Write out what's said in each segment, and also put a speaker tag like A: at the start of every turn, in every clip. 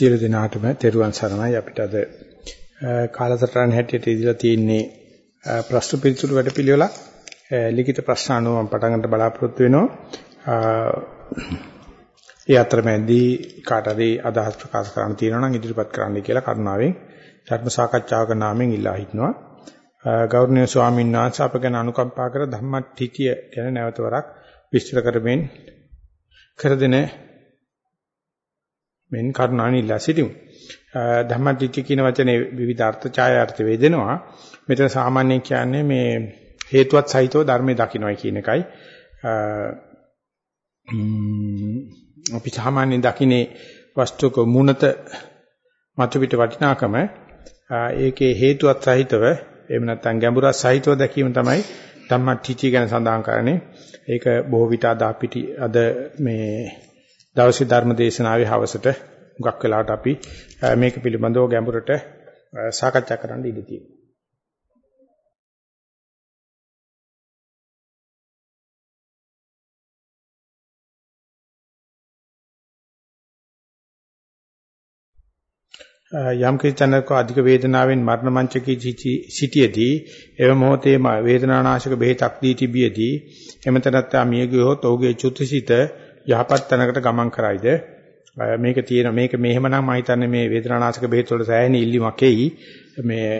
A: සියලු දෙනාටම තෙරුවන් සරණයි. අපිට අද කාලසටහන හැටියට ඉදලා තියෙන්නේ ප්‍රශ්න පිළිතුරු වැඩපිළිවෙලක්. ලිඛිත ප්‍රශ්න අනුව මම පටන් ගන්න බලාපොරොත්තු වෙනවා. ඒ අතරමැදි කාට හරි අදහස් ප්‍රකාශ කරන්න තියෙනවා නම් ඉදිරිපත් කරන්න කියලා කරුණාවෙන් ධර්ම සාකච්ඡාවක නාමයෙන් ඉල්ලා හිටනවා. ගෞරවනීය ස්වාමීන් වහන්සේ අප ගැන අනුකම්පා කර ධම්මටිතිය ගැන නැවත වරක් විස්තර කරමින් කර දෙන මෙන් කරුණාවෙන් ඉල්ලා සිටිමු. ධම්මදිට්ඨිය කියන වචනේ විවිධ අර්ථ ඡායාර්ථ වේදෙනවා. මෙතන සාමාන්‍යයෙන් කියන්නේ මේ හේතුවත් සහිතව ධර්මයේ දකින්නයි කියන එකයි. අපි සාමාන්‍යයෙන් දකින්නේ වස්තුක මුණත මතු පිට වටිනාකම ඒකේ හේතුවත් සහිතව එහෙම නැත්නම් ගැඹුරක් සහිතව දැකීම තමයි ධම්මටිචි ගැන සඳහන් කරන්නේ. ඒක බොහෝ විට අද අපිට අද මේ දවසේ ධර්ම දේශනාවේ හවසට හුඟක් වෙලාවට අපි මේක පිළිබඳව ගැඹුරට සාකච්ඡා කරන්න ඉඩ තියෙනවා. යම් කිසිතනක අධික වේදනාවෙන් මරණ මංචකී සිටියේදී එව මොහොතේ වේදනානාශක බෙහෙතක් දී තිබියදී එමෙතනත් මිය ගියොත් ඔහුගේ චුතිසිත යහපත් තැනකට ගමන් කරයිද? මේක තියෙන මේක මෙහෙමනම් මම හිතන්නේ මේ වේදනානාශක බෙහෙත් වල සෑහෙන ඉල්ලීමක් එයි. මේ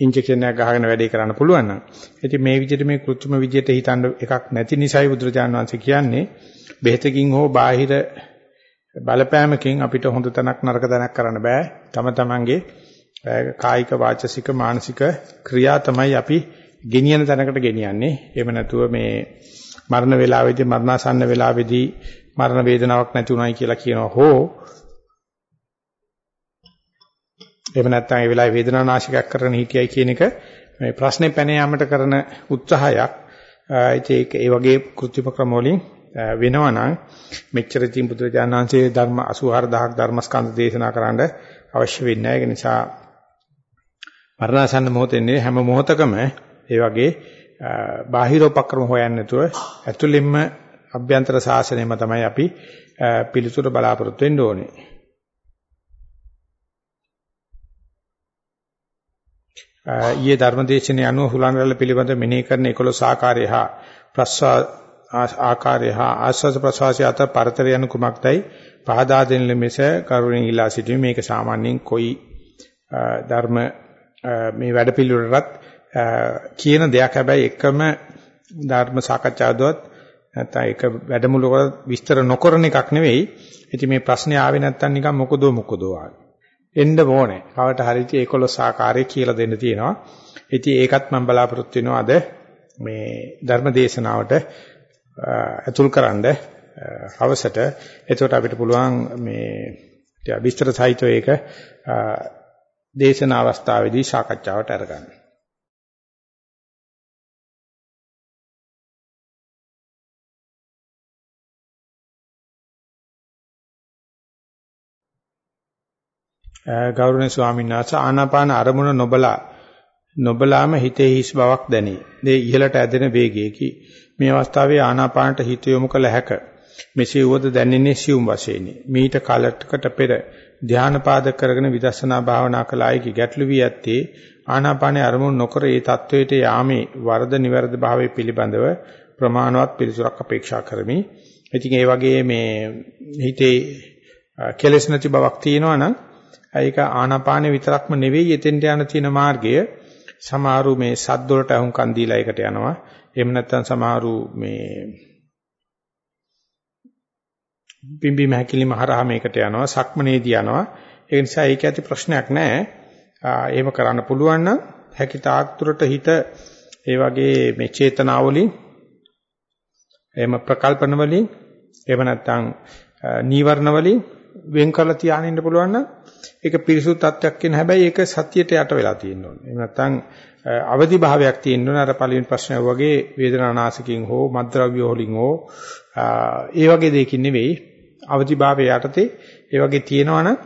A: ඉන්ජෙක්ෂන් එකක් ගහගෙන වැඩේ කරන්න පුළුවන් නම්. ඉතින් මේ විදිහට මේ කෘත්‍රිම විදිහට හිතන්න එකක් නැති නිසායි බුදුරජාණන් වහන්සේ කියන්නේ. බෙහෙතකින් හෝ බාහිර බලපෑමකින් අපිට හොඳ තැනක් නරක තැනක් කරන්න බෑ. තම තමන්ගේ කායික වාචසික මානසික ක්‍රියා තමයි අපි ගෙනියන තැනකට ගෙනියන්නේ. එහෙම නැතුව මේ මරණ වේලාවේදී මරණාසන්න වේලාවේදී මරණ වේදනාවක් නැති උනායි කියලා කියනවා හෝ එහෙම නැත්නම් ඒ වෙලාවේ වේදනා නාශකයක් කරන හිටියයි කියන එක මේ ප්‍රශ්නේ පැන යාමට කරන උත්සාහයක් ඒක ඒ වගේ කෘත්‍රිම ක්‍රම වලින් වෙනවා නම් මෙච්චර තින් බුදුරජාණන්සේ ධර්ම 84000ක් ධර්මස්කන්ධ දේශනා කරන්න අවශ්‍ය වෙන්නේ නැහැ. ඒ නිසා මරණාසන්න මොහොතේ හැම මොහොතකම ඒ වගේ බාහිර උපක්‍රම හොයන්නේ නැතුව ඇතුළෙන්ම අභ්‍යන්තර සාසනයම තමයි අපි පිළිතුර බලාපොරොත්තු වෙන්න ඕනේ. ඊයේ ධර්මදේශනයේ අනුව හුලංගරල පිළිබඳ මෙනෙහි කරන 11 ආකාරය හා ප්‍රස්වා ආකාරය හා ආස්වාද ප්‍රසවාසය අතර පරතර යන කුමක්දයි පහදා දෙන ලෙස කරුණින් ඉලා සිටීම මේක සාමාන්‍යයෙන් කොයි ධර්ම මේ වැඩපිළිවෙලටත් කියන දෙයක් හැබැයි එකම ධර්ම සාකච්ඡාවදවත් නැත්නම් ඒක වැඩමුළුවක විස්තර නොකරන එකක් නෙවෙයි. ඉතින් මේ ප්‍රශ්නේ ආවේ නැත්නම් නිකන් මොකදෝ මොකදෝ ආවේ. එන්න ඕනේ. කවට හරියට 11 ආකාරයේ කියලා දෙන්න තියෙනවා. ඉතින් ඒකත් මම බලාපොරොත්තු වෙනවා අද මේ ධර්ම දේශනාවට ඇතුල්කරනද හවසට එතකොට අපිට පුළුවන් මේ විස්තර සහිතව ඒක දේශනා අවස්ථාවේදී සාකච්ඡාවට අරගන්න. ගෞරවනීය ස්වාමීන් වහන්සේ ආනාපාන අරමුණ නොබලා නොබලාම හිතේ හිස් බවක් දැනේ. දේ ඉහළට ඇදෙන වේගයකි. මේ අවස්ථාවේ ආනාපානට හිත යොමු කළ හැක. මෙසේ වුවද දැනෙන්නේ සියුම් වශයෙනි. මීට කලකට පෙර ධානය පාදක කරගෙන විදර්ශනා භාවනා කළ අයකි ගැටළු වී ඇත්තේ ආනාපානයේ අරමුණු නොකර ඒ தത്വයට යාමේ වරද නිවැරද භාවයේ පිළිබඳව ප්‍රමාණවත් පිළිසුරක් අපේක්ෂා කරමි. ඉතින් ඒ වගේ මේ හිතේ කෙලෙස් නැති බවක් තියෙනවා නම් ඒක ආනාපානෙ විතරක්ම නෙවෙයි එතෙන්ට යන තියෙන මාර්ගය. සමහරු මේ සද්ද වලට අහුම්කන් දීලා ඒකට යනවා. එහෙම නැත්නම් සමහරු මේ බිම්බි මහකිලිම හරහා මේකට යනවා සක්මනේදී යනවා. ඒ නිසා ඒක ඇති ප්‍රශ්නයක් නැහැ එහෙම කරන්න පුළුවන් නම් හැකි තාක් දුරට හිත ඒ වගේ මේ චේතනාවලින් එහෙම ප්‍රකල්පන වලින් එහෙම නැත්නම් නීවරණ වලින් වෙන් කරලා තියාගෙන ඉන්න පුළුවන් නම් ඒක පිරිසුදු තත්වයක් කියන හැබැයි ඒක සතියට යට වෙලා තියෙන්න ඕනේ. එහෙම නැත්නම් අවදි භාවයක් තියෙන්න ඕනේ. අර පළවෙනි ප්‍රශ්නය වගේ වේදනානාශකින් හෝ මද්ද්‍රව්‍ය වලින් හෝ ඒ වගේ දෙයකින් නෙවෙයි අවදි භාවය යටතේ ඒ වගේ තියෙනවනම්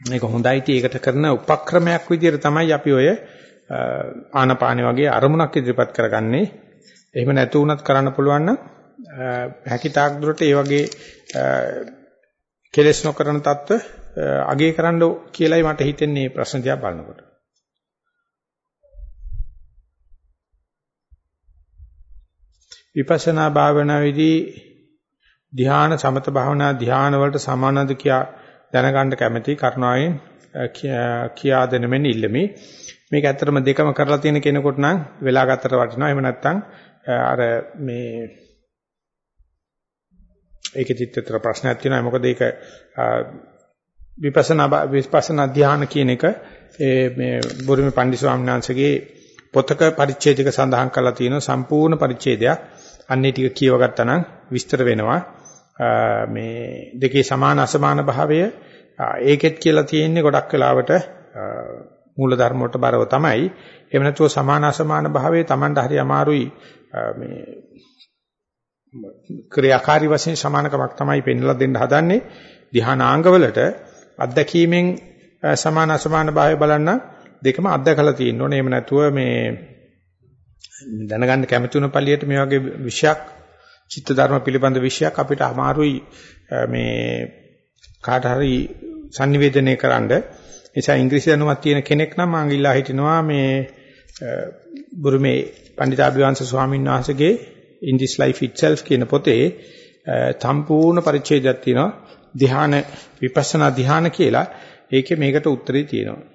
A: මේක හොඳයි ඒකට කරන උපක්‍රමයක් විදිහට තමයි අපි ඔය ආනපානෙ වගේ අරමුණක් ඉදිරිපත් කරගන්නේ. එහෙම නැතු වුණත් කරන්න පුළුවන් නම් හැකිතාක් දුරට ඒ වගේ කෙලස් නොකරන தত্ত্ব අගේ කරන්න කියලායි මට හිතෙන්නේ මේ ප්‍රශ්න දිහා බලනකොට. විපස්සනා භාවනාවේදී ධ්‍යාන සමත භාවනා ධ්‍යාන වලට සමානද කියා දැනගන්න කැමැති කරුණාවෙන් කියා දෙන මෙන්න ඉල්ලමි. මේක ඇත්තටම දෙකම කරලා තියෙන කෙනෙකුට නම් වෙලා ගත්තට වටිනවා. එහෙම නැත්නම් අර මේ ඒකෙ චිත්තතර ප්‍රශ්නයක් තියෙනවා. මොකද ඒක විපස්සනා විපස්සනා ධ්‍යාන කියන එක මේ බුරුමේ පණ්ඩිත ස්වාමීන් වහන්සේගේ පොතක පරිච්ඡේදයක සඳහන් කරලා තියෙන සම්පූර්ණ පරිච්ඡේදයක්. අන්නේ ටික කියව ගත්තා නම් විස්තර වෙනවා. මේ දෙකේ සමාන අසමාන භාවය ඒකෙත් කියලා තියෙන්නේ ගොඩක් වෙලාවට මූල ධර්ම වලට බරව තමයි. එහෙම නැතුව සමාන අසමාන භාවයේ Tamanට හරි අමාරුයි මේ ක්‍රියාකාරී වශයෙන් සමානකමක් තමයි පෙන්වලා දෙන්න හදන්නේ. ධ්‍යානාංග වලට අත්දැකීමෙන් සමාන අසමාන භාවය බලන්න දෙකම අත්දකලා තියෙන්න ඕනේ. එහෙම නැතුව මේ දැනගන්න කැමති වුණ පළියට මේ වගේ විෂයක් චිත්ත ධර්ම පිළිබඳ විෂයක් අපිට අමාරුයි මේ කාට හරි sannivedanaya කරන්න නිසා ඉංග්‍රීසි දැනුමක් තියෙන කෙනෙක් නම් මම ඉල්ලා හිටිනවා මේ බුරුමේ පණ්ඩිතාභිවංශ ස්වාමීන් වහන්සේගේ in this life itself කියන පොතේ සම්පූර්ණ පරිච්ඡේදයක් තියෙනවා ධ්‍යාන විපස්සනා ධ්‍යාන කියලා ඒකේ මේකට උත්තරේ තියෙනවා.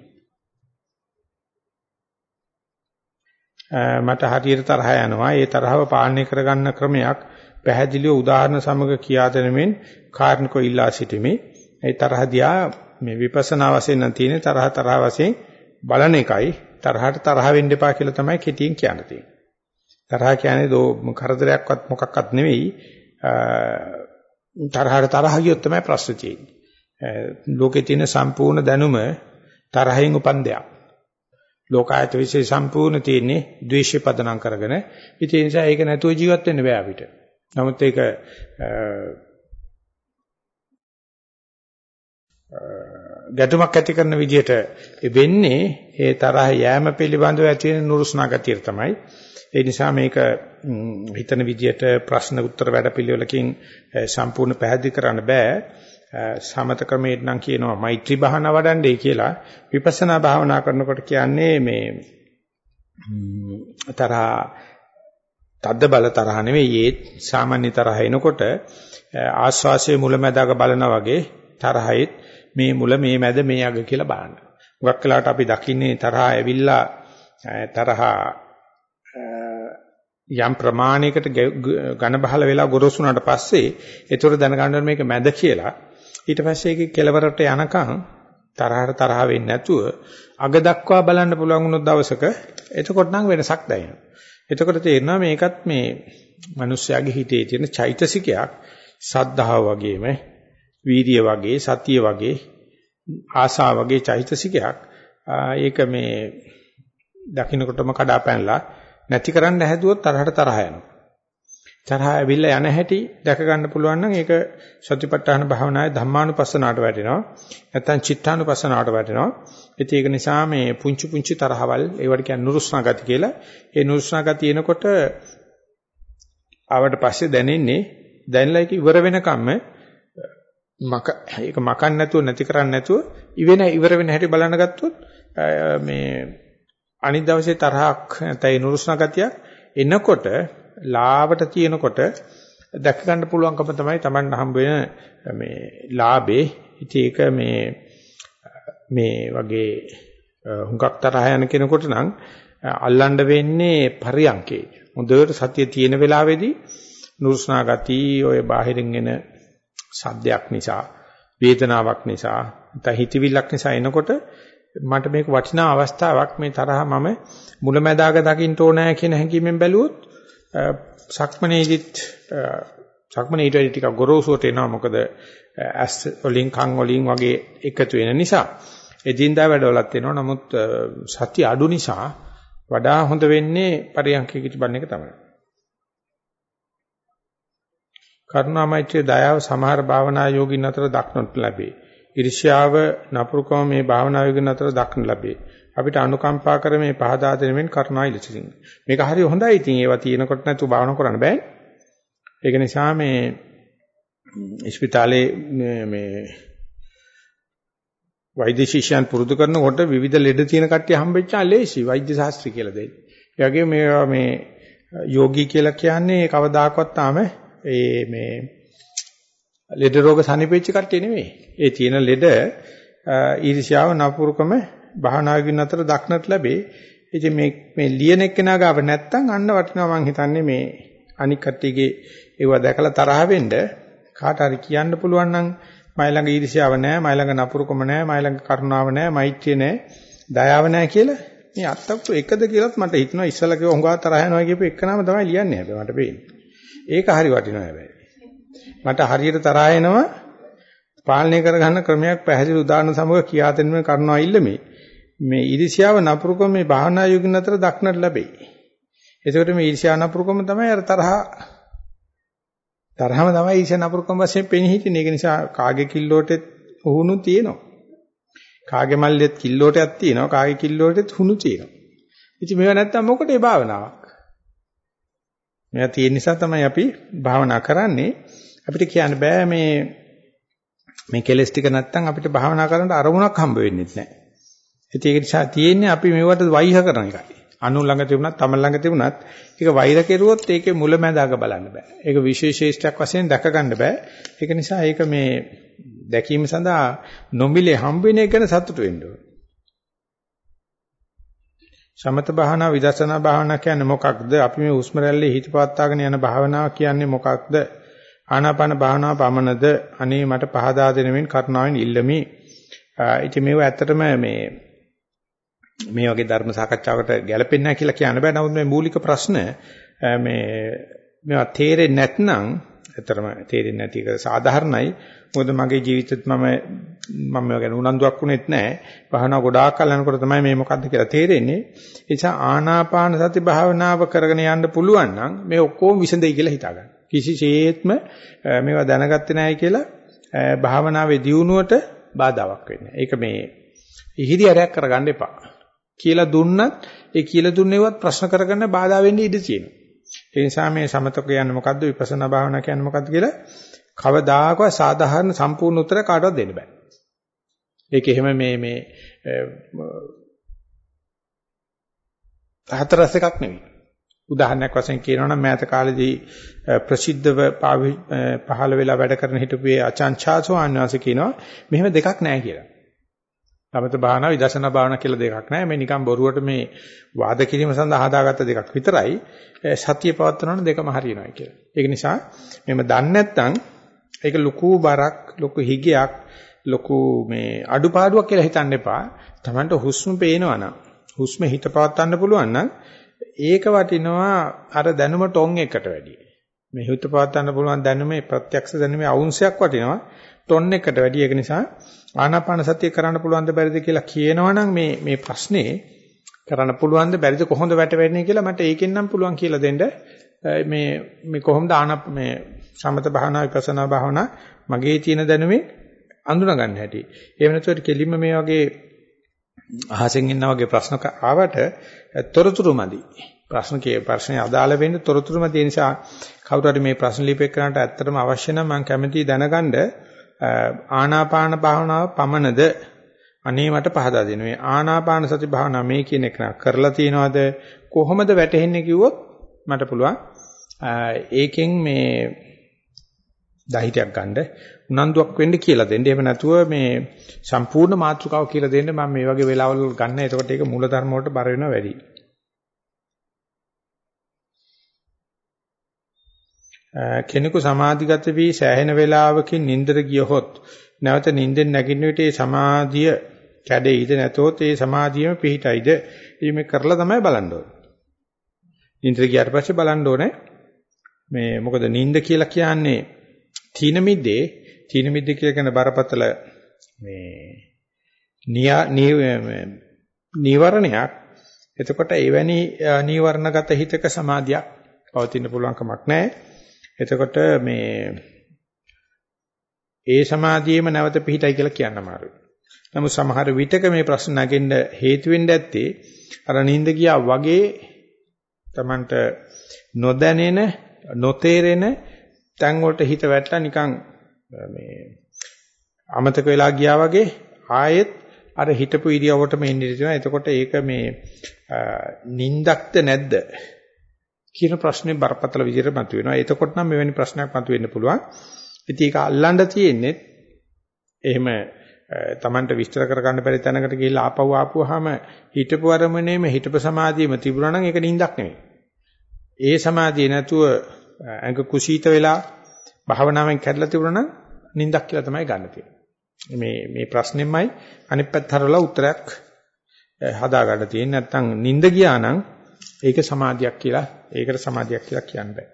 A: මට හරියට තරහ යනවා. ඒ තරහව පාලනය කරගන්න ක්‍රමයක් පැහැදිලිව උදාහරණ සමග කියා දෙනමින් කාරණකෝ ඉල්ලා සිටිමි. ඒ තරහ දිහා මේ විපස්සනා වශයෙන් නම් තියෙන්නේ තරහ තරහ වශයෙන් බලන එකයි. තරහට තරහ වෙන්න එපා කියලා තමයි කෙටියෙන් කියන්න. තියෙන්නේ. තරහ කියන්නේ දෝ කරදරයක්වත් මොකක්වත් නෙවෙයි. තරහට තරහ ගියොත් තමයි ප්‍රශ්න තියෙන්නේ. ලෝකේ තියෙන සම්පූර්ණ දැනුම තරහෙන් උපන් දෙයක්. ලෝකායත විශේෂ සම්පූර්ණ තියෙන්නේ ද්වේෂය පදනම් කරගෙන. ඉතින් ඒ නිසා ඒක නැතුව ජීවත් වෙන්න බෑ අපිට. නමුත් ඒක ගැටුමක් ඇති කරන විදිහට වෙන්නේ ඒ තරහ යෑම පිළිබඳව ඇති වෙන නුරුස්නා ගතිය තමයි. ඒ නිසා මේක හිතන විදිහට ප්‍රශ්න උත්තර වැඩපිළිවෙලකින් සම්පූර්ණ පැහැදිලි කරන්න බෑ. සමත ක්‍රමයෙන් නම් කියනවා මෛත්‍රී භාවනා වඩන්නේ කියලා. විපස්සනා භාවනා කරනකොට කියන්නේ මේ තරහ තද්ද බල තරහ නෙවෙයි ඒ සාමාන්‍ය තරහ එනකොට ආස්වාසයේ මුලැමැදාක බලනා වගේ තරහෙත් මේ මුල මේ මැද මේ අග කියලා බලන්න. හුඟක් වෙලාවට අපි දකින්නේ තරහා ඇවිල්ලා තරහා යම් ප්‍රමාණයකට ඝන බහල වෙලා ගොරෝසුනාට පස්සේ ඒතර දැනගන්න මේක මැද කියලා. ඊට පස්සේ ඒකේ කෙලවරට යනකම් තරහට තරහ වෙන්නේ නැතුව අග දක්වා බලන්න පුළුවන් වුණොත් දවසක එතකොට නම් වෙනසක් දැනෙනවා. එතකොට තේරෙනවා මේකත් මේ මිනිස්යාගේ හිතේ තියෙන චෛතසිකයක් සද්ධාව වගේම වීරිය වගේ සතිය වගේ ආසා වගේ චෛතසිකයක් ඒක මේ දකින්නකොටම කඩාපැනලා නැති කරන්න හැදුවොත් තරහට තරහ යනවා. තරහ ඇවිල්ලා යන හැටි දැක ගන්න පුළුවන් නම් ඒක සතිපට්ඨාන භාවනාවේ ධම්මානුපස්සනාවට වැටෙනවා. නැත්නම් චිත්තානුපස්සනාවට වැටෙනවා. ඉතින් ඒක නිසා මේ පුංචි පුංචි තරහවල් ඒවට කියන්නේ නුරුස්නා ගති කියලා. ඒ නුරුස්නා ගති එනකොට ආවට පස්සේ දැනෙන්නේ දැනලා ඒක ඉවර වෙනකම්ම මක ඒක මකන්න නැතුව නැති කරන්න නැතුව ඉවෙන ඉවර වෙන හැටි බලන්න ගත්තොත් මේ අනිත් දවසේ තරහක් නැත්නම් නුරුස්නා ගතියක් එනකොට ලාවට තියෙනකොට දැක ගන්න පුළුවන්කම තමයි Taman හම්බ වෙන මේ ලාභේ. ඉතින් ඒක මේ මේ වගේ හුඟක් තරහ යන කෙනෙකුට නම් අල්ලන්න වෙන්නේ පරියන්කේ. හොඳට සතිය තියෙන වෙලාවේදී නුරුස්නා ගති ඔය බාහිරින් එන සද්දයක් නිසා වේදනාවක් නිසා නැත්නම් හිතවිල්ලක් නිසා එනකොට මට මේක වටිනා අවස්ථාවක්. මේ තරහ මම මුලැමැදාක දකින්න ඕනෑ කියන හැඟීමෙන් බැලුවොත් සක්මනේදිත් සක්මනේ ඊට ටිකක් ගොරෝසුවට එනවා. මොකද ඇස් වලින් කන් වලින් වගේ එකතු වෙන නිසා. එදින්දා වැඩවලත් වෙනවා නමුත් සත්‍ය අඩු නිසා වඩා හොඳ වෙන්නේ පරියන්කේකට බන්න එක තමයි. කරුණා මෛත්‍රිය දයාව සමහර භාවනා යෝගින් අතර දක්නට ලැබේ. ඊර්ෂ්‍යාව නපුරුකම මේ භාවනා යෝගින් අතර දක්න ලැබේ. අපිට අනුකම්පා කර මේ පහදා දෙනෙමින් කරුණා ඉලසින්. මේක හරි හොඳයි. ඉතින් ඒවා තියෙනකොට නැතුව භාවනා කරන්න බෑ. ඒක නිසා මේ ඉස්පිතාලේ මේ වෛද්‍ය ශිෂ්‍යයන් පුරුදු කරනකොට විවිධ ලෙඩ තියෙන කට්ටිය හම්බෙච්චා ලේසි වෛද්‍ය ශාස්ත්‍රය කියලා දෙන්නේ. ඒ වගේම මේ මේ යෝගී කියලා කියන්නේ කවදාකවත් තාම ඒ මේ ලෙඩ රෝග සනිපෙච්ච කට්ටිය නෙමෙයි. ඒ තියෙන ලෙඩ ඊර්ෂ්‍යාව නපුරුකම භාවනාවකින් අතර දක්නට ලැබේ. ඉතින් මේ මේ ලියන එක්කෙනා ගාව නැත්තම් අන්න වටිනවා මං හිතන්නේ මේ අනික් කට්ටියගේ ඒව දැකලා තරහ වෙන්න කාට හරි කියන්න පුළුවන් නම් මයි ළඟ ඊර්ෂ්‍යාව නැහැ, මයි ළඟ නපුරුකම නැහැ, මයි ළඟ කරුණාව නැහැ, මෛත්‍රිය නැහැ, දයාව නැහැ කියලා මේ අත්තක්තු එකද කියලාත් මට හිතෙනවා ඉස්සලා කිව්ව හොඟා තරහ යනවා කියපු එකනම තමයි ලියන්නේ හැබැයි මට පේන්නේ. ඒක හරි වටිනවා හැබැයි. මට හරියට තරහ එනවා පාලනය කරගන්න ක්‍රමයක් පැහැදිලි උදාහරණ සමග කියා දෙන්න කරනවා ඉල්ලමේ. මේ ඊර්ෂ්‍යාව නපුරුකම මේ භාවනා යෝගින් අතර දක්නට ලැබෙයි. එතකොට මේ ඊර්ෂ්‍යා නපුරුකම තමයි අර තරහ තරහම තමයි ඊර්ෂ්‍යා නපුරුකම වශයෙන් පෙනී හිටින්නේ. ඒක නිසා කාගේ කිල්ලෝටෙත් උහුණු තියෙනවා. කාගේ මල්ලෙත් කිල්ලෝටයක් තියෙනවා. කාගේ කිල්ලෝටෙත් හුණු තියෙනවා. ඉතින් මේවා නැත්තම් මොකටද භාවනාවක්? මේවා තියෙන නිසා තමයි අපි භාවනා කරන්නේ. අපිට කියන්න බෑ මේ මේ කෙලස් ටික නැත්තම් අපිට භාවනා කරන්න අරමුණක් හම්බ වෙන්නේ නැහැ. ඒක නිසා තියෙන්නේ අපි මේවට වෛහ කරන එකයි. අනු ළඟ තිබුණත් තම ළඟ තිබුණත් ඒක වෛර කෙරුවොත් ඒකේ මුලැමැදාක බලන්න බෑ. ඒක විශේෂේෂ්ඨයක් වශයෙන් දැක ගන්න බෑ. ඒක නිසා ඒක මේ දැකීම සඳහා නොමිලේ හම්බ වෙන එක ගැන සතුටු වෙන්න ඕනේ. සමත භාවනා විදර්ශනා භාවනා කියන්නේ මොකක්ද? අපි මේ හුස්ම රැල්ලේ හිත පවත්වාගෙන යන භාවනාව කියන්නේ මොකක්ද? ආනාපාන භාවනාව පමණද? අනේ මට පහදා දෙනමින් කරුණාවෙන් ඉල්ලමි. ඉතින් මේව ඇත්තටම මේ මේ වගේ ධර්ම සාකච්ඡාවකට ගැලපෙන්නේ නැහැ කියලා කියන්න බෑ. නමුත් මේ මූලික ප්‍රශ්න මේ මේවා තේරෙන්නේ නැත්නම් ඇත්තටම තේරෙන්නේ නැති එක සාධාරණයි. මොකද මගේ ජීවිතෙත් මම මම මේවා ගැන උනන්දුවක් වුණෙත් නැහැ. භාවනාව ගොඩාක් කල් යනකොට තමයි මේ මොකද්ද කියලා තේරෙන්නේ. ඒ නිසා ආනාපාන සති භාවනාව කරගෙන යන්න පුළුවන් නම් මේ ඔක්කොම විසඳෙයි කියලා හිතාගන්න. කිසිසේත්ම මේවා දැනගත්තේ නැහැ කියලා භාවනාවේ දියුණුවට බාධාවක් වෙන්නේ. ඒක මේ ඉහිදි අරයක් කරගන්න එපා. කියලා දුන්නත් ඒ කියලා දුන්නේවත් ප්‍රශ්න කරගන්න බාධා වෙන්න ඉඩ තියෙනවා. ඒ නිසා මේ සමතක කියන්නේ මොකද්ද විපස්සනා භාවනා කියන්නේ මොකද්ද කියලා කවදාකවත් සාධාරණ සම්පූර්ණ උත්තර කාටවත් දෙන්න බෑ. ඒක එහෙම මේ මේ හතරස් එකක් නෙවෙයි. උදාහරණයක් වශයෙන් කියනවා නම් මෑත කාලේදී ප්‍රසිද්ධව පහළ වෙලා වැඩ කරන හිටපු අචාන්චාසෝ ආන්වාසික කියනවා මෙහෙම දෙකක් නැහැ කියලා. සමත භාවනා විදර්ශනා භාවනා කියලා දෙකක් නැහැ. මේ නිකන් බොරුවට මේ වාද කිරීම සඳහා හදාගත්ත දෙකක් විතරයි. සතිය පවත්වනවන දෙකම හරියනවා කියලා. ඒක නිසා මෙහෙම දන්නේ නැත්නම් ඒක ලොකු බරක්, ලොකු හිගයක්, ලොකු මේ අඩුපාඩුවක් කියලා හිතන්න එපා. Tamanට හුස්ම පේනවනම්, හුස්ම හිත පවත්වන්න පුළුවන් නම් ඒක වටිනවා අර දැනුම ටොන් එකට වැඩිය. මේ හිත පවත්වන්න පුළුවන් දැනුමේ ප්‍රත්‍යක්ෂ දැනුමේ අවුන්සයක් වටිනවා ටොන් එකට වැඩිය. ඒක නිසා ආනාපාන සතිය කරන්න පුළුවන්ද බැරිද කියලා කියනවනම් මේ මේ ප්‍රශ්නේ කරන්න පුළුවන්ද බැරිද කොහොමද වැටෙන්නේ කියලා මට ඒකෙන් නම් පුළුවන් කියලා දෙන්න මේ මේ කොහොමද ආනප මේ සමත භාවනා විපස්සනා භාවනා මගේ තියෙන දැනුමේ අඳුන ගන්න හැටි. එහෙම නැත්නම් කෙලින්ම මේ වගේ අහසෙන් ඉන්නා වගේ ප්‍රශ්න ආවට තොරතුරු මදි. ප්‍රශ්න කිය ප්‍රශ්නේ අදාළ වෙන්නේ තොරතුරු මදි නිසා කවුරු හරි මේ ප්‍රශ්න ලියපෙන්නට ඇත්තටම අවශ්‍ය නම් මම කැමැතියි දැනගන්න ආනාපාන භාවනාව පමණද අනේ මට පහදා දෙන්න. මේ ආනාපාන සති භාවනාව මේ කියන එක කරලා තියනවාද කොහොමද වැටෙන්නේ කිව්වොත් මට පුළුවන් ඒකෙන් මේ දහිතයක් ගන්න උනන්දුවක් වෙන්න කියලා දෙන්න. එහෙම නැතුව මේ සම්පූර්ණ මාතෘකාව කියලා දෙන්න මම මේ වගේ වෙලාවල් ගන්න. එතකොට ඒක මූලධර්ම වලට බර වෙනවා වැඩි. කෙනෙකු සමාධිගත වී සෑහෙන වේලාවකින් නින්දර ගියහොත් නැවත නින්දෙන් නැගින්න විට ඒ සමාධිය කැඩෙයිද නැතොත් ඒ සමාධියම පිහිටයිද මේ කරලා තමයි බලන්න ඕනේ. නින්දර ගියාට පස්සේ බලන්න ඕනේ මේ මොකද නින්ද කියලා කියන්නේ තීන මිද්දේ තීන මිද්ද කියලා කියන බරපතල මේ නීවරණයක් එතකොට එවැනි නීවරණගත හිතක සමාධියක් පවතින්න පුළුවන් කමක් නැහැ එතකොට මේ ඒ සමාධියේම නැවත පිහිටයි කියලා කියන්න අමාරුයි. නමුත් සමහර විටක මේ ප්‍රශ්න නැගෙන්න හේතු වෙන්න ඇත්තේ අර නිින්ද ගියා වගේ Tamanට නොදැනෙන නොතේරෙන තැන් වලට හිත වැටලා නිකන් මේ අමතක වෙලා ගියා වගේ ආයෙත් අර හිතපු ඉරියව්වටම එන්නේ තියෙනවා. එතකොට ඒක මේ නින්දක්ද නැද්ද කියන ප්‍රශ්නේ බරපතල විදිහට මතුවෙනවා. එතකොට නම් මෙවැනි ප්‍රශ්නයක් මතුවෙන්න පුළුවන්. ඉතින් ඒක අල්ලන්න තියෙන්නේ එහෙම Tamanට විස්තර කරගන්න බැරි තැනකට ගිහිල්ලා ආපහු ආපුවාම හිතපු අරමුණේම හිතපු සමාධියම තිබුණා නම් ඒක නින්දක් නෙවෙයි. ඒ සමාධිය නැතුව අඟ කුසීත වෙලා භාවනාවෙන් කැඩලා තිබුණා නම් නින්දක් කියලා තමයි ගන්න තියෙන්නේ. මේ මේ ප්‍රශ්නෙමයි අනිත් පැත්ත හරවලා උත්තරයක් හදා ගන්න තියෙන්නේ. නැත්තම් නින්ද ගියා නම් ඒක සමාධියක් කියලා ඒකට සමාධියක් කියලා කියන්න බෑ.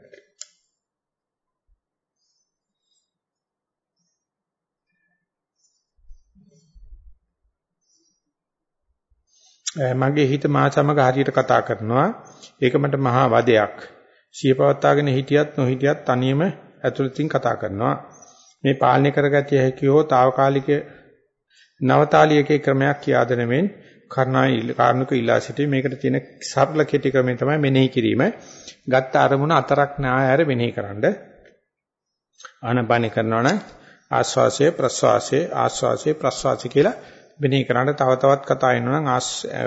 A: මගේ හිත මා සමග හරියට කතා කරනවා. ඒක මට මහා වදයක්. සිය පවත්වාගෙන හිටියත් නොහිටියත් තනියම ඇතුළතින් කතා කරනවා. මේ පාලනය කරගatiya හැකි හෝ తాවකාලික නවතාලියකේ ක්‍රමයක් කියා දෙනෙමින් කර්ණායි කාරණක ඉලා සිටි මේකට තියෙන සරල කෙටි ක්‍රමය තමයි මෙනෙහි කිරීම. ගත්ත අරමුණ අතරක් නායර මෙනෙහි කරන්න. ආනපාන කරනවා නම් ආස්වාසය ප්‍රස්වාසය ආස්වාසය ප්‍රස්වාසය කියලා මෙනෙහි කරන්න තව තවත් කතා වෙනවා නම්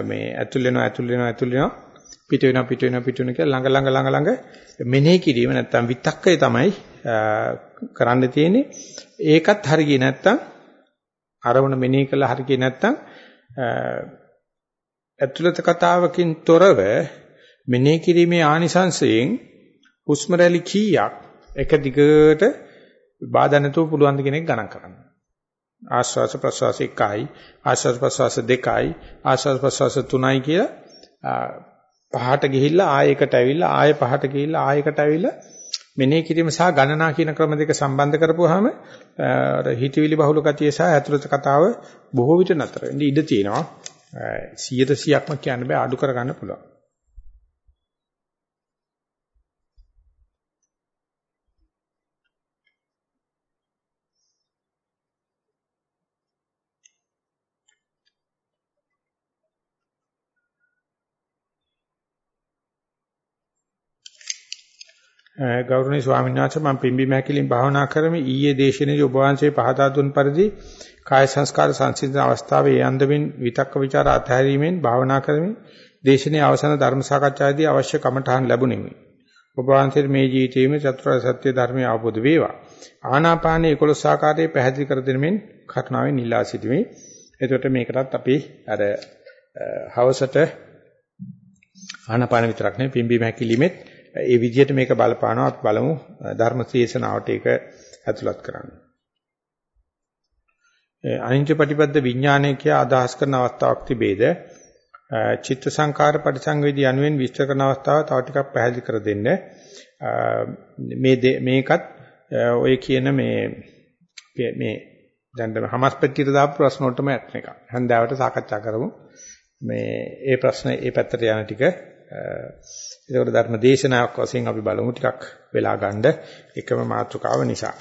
A: මේ ඇතුල් වෙනවා ඇතුල් වෙනවා ඇතුල් වෙනවා පිට වෙනවා පිට වෙනවා පිට වෙනවා කියලා ළඟ ළඟ ළඟ ළඟ මෙනෙහි කිරීම නැත්තම් විතක්කය තමයි කරන්න තියෙන්නේ ඒකත් හරියන්නේ නැත්තම් අරමුණ මෙනෙහි කළා හරියන්නේ නැත්තම් ඇතුළත කතාවකින් තොරව මෙනෙහි කිරීමේ ආනිසංසයෙන් හුස්ම රැලි කීයක් එක දිගට බාධා නැතුව පුළුවන් ද කෙනෙක් ගණන් කරන්න. ආශ්වාස ප්‍රශ්වාස එකයි ආශ්වාස ප්‍රශ්වාස දෙකයි ආශ්වාස ප්‍රශ්වාස තුනයි කියලා පහට ගිහිල්ලා ආයෙකට ඇවිල්ලා ආයෙ පහට ගිහිල්ලා ආයෙකට ඇවිල්ලා මෙනෙහි කිරීම සහ ගණනා කියන ක්‍රම දෙක සම්බන්ධ කරපුවාම අර හිතවිලි බහුල ගතිය සහ ඇතුළත කතාව බොහෝ විට නතර වෙන්නේ ඉඩ තියෙනවා 100%ක්ම කියන්න බෑ අඩු කරගන්න පුළුවන්. ගෞරවනීය ස්වාමීන් වහන්සේ මම පිම්බි මහැකිලින් භාවනා කරමි. ඊයේ දේශනයේ ඔබ වහන්සේ පහදා දුන් පරිදි කාය සංස්කාර සංසිඳන අවස්ථාවේ ඒ අන්දමින් විතක්ක ਵਿਚාර අත්හැරීමෙන් භාවනා කරමි. දේශනයේ අවසාන ධර්ම සාකච්ඡාවේදී අවශ්‍ය කමඨහන් ලැබුණෙමි. ඔබ වහන්සේ මේ ජීවිතයේම චතුරාර්ය සත්‍ය ධර්මය අවබෝධ වේවා. ආනාපානයේ 11 ආකාරයේ පැහැදිලි කර දෙනෙමින් කරුණාවෙන් ඉල්ලා සිටිමි. එතකොට මේකටත් අපි අර හවසට ආනාපාන විතරක් නෙවෙයි පිම්බි මහැකිලිමෙත් ඒ විදිහට මේක බලපානවා අපි බලමු ධර්ම ශේෂනාවට ඒක ඇතුළත් කරන්න. අනිත්‍ය ප්‍රතිපද විඥානය කිය අදහස් කරන අවස්ථාවක් තිබේද? චිත්ත සංකාර පරිසංවේදී යනුවෙන් විස්තර කරන අවස්ථාව තව ටිකක් පැහැදිලි කර දෙන්න. මේ මේකත් ඔය කියන මේ මේ දැන් තමයි හමස්පෙට්ටියට දාපු ප්‍රශ්න වලටම යන එක. හන්දාවට සාකච්ඡා කරමු. මේ ඒ ප්‍රශ්න ඒ පැත්තට යන ටික ඒකවල ධර්ම දේශනාවක් වශයෙන් අපි බලමු ටිකක් වෙලා ගන්න එකම මාතෘකාව නිසා.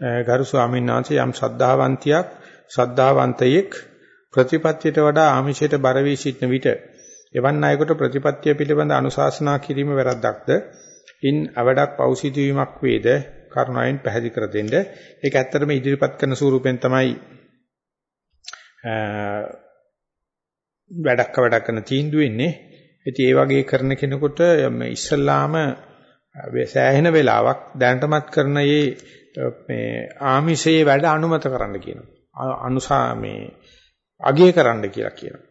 A: ගරු ස්වාමීන් වහන්සේ යම් ශ්‍රද්ධාවන්තියක් ශ්‍රද්ධාවන්තයෙක් ප්‍රතිපත්තියට වඩා ආමිෂයට බර වී සිටන විට එවන් අයෙකුට ප්‍රතිපත්තිය පිළිබඳ අනුශාසනා කිරීම වැරද්දක්ද ඉන් අවඩක් පෞසිතීමක් වේද කරුණාවෙන් පැහැදිලි කර දෙන්න. ඒක ඇත්තටම ඉදිරිපත් කරන ස්වරූපෙන් තමයි වැඩක් වැඩක් කරන තීන්දුව වෙන්නේ. ඉතින් ඒ වගේ කරන කෙනෙකුට ඉස්සල්ලාම සෑහෙන වෙලාවක් දැනටමත් කරන මේ ආමිෂයේ වැඩ අනුමත කරන්න කියනවා. අනුසා මේ අගය කරන්න කියලා කියනවා.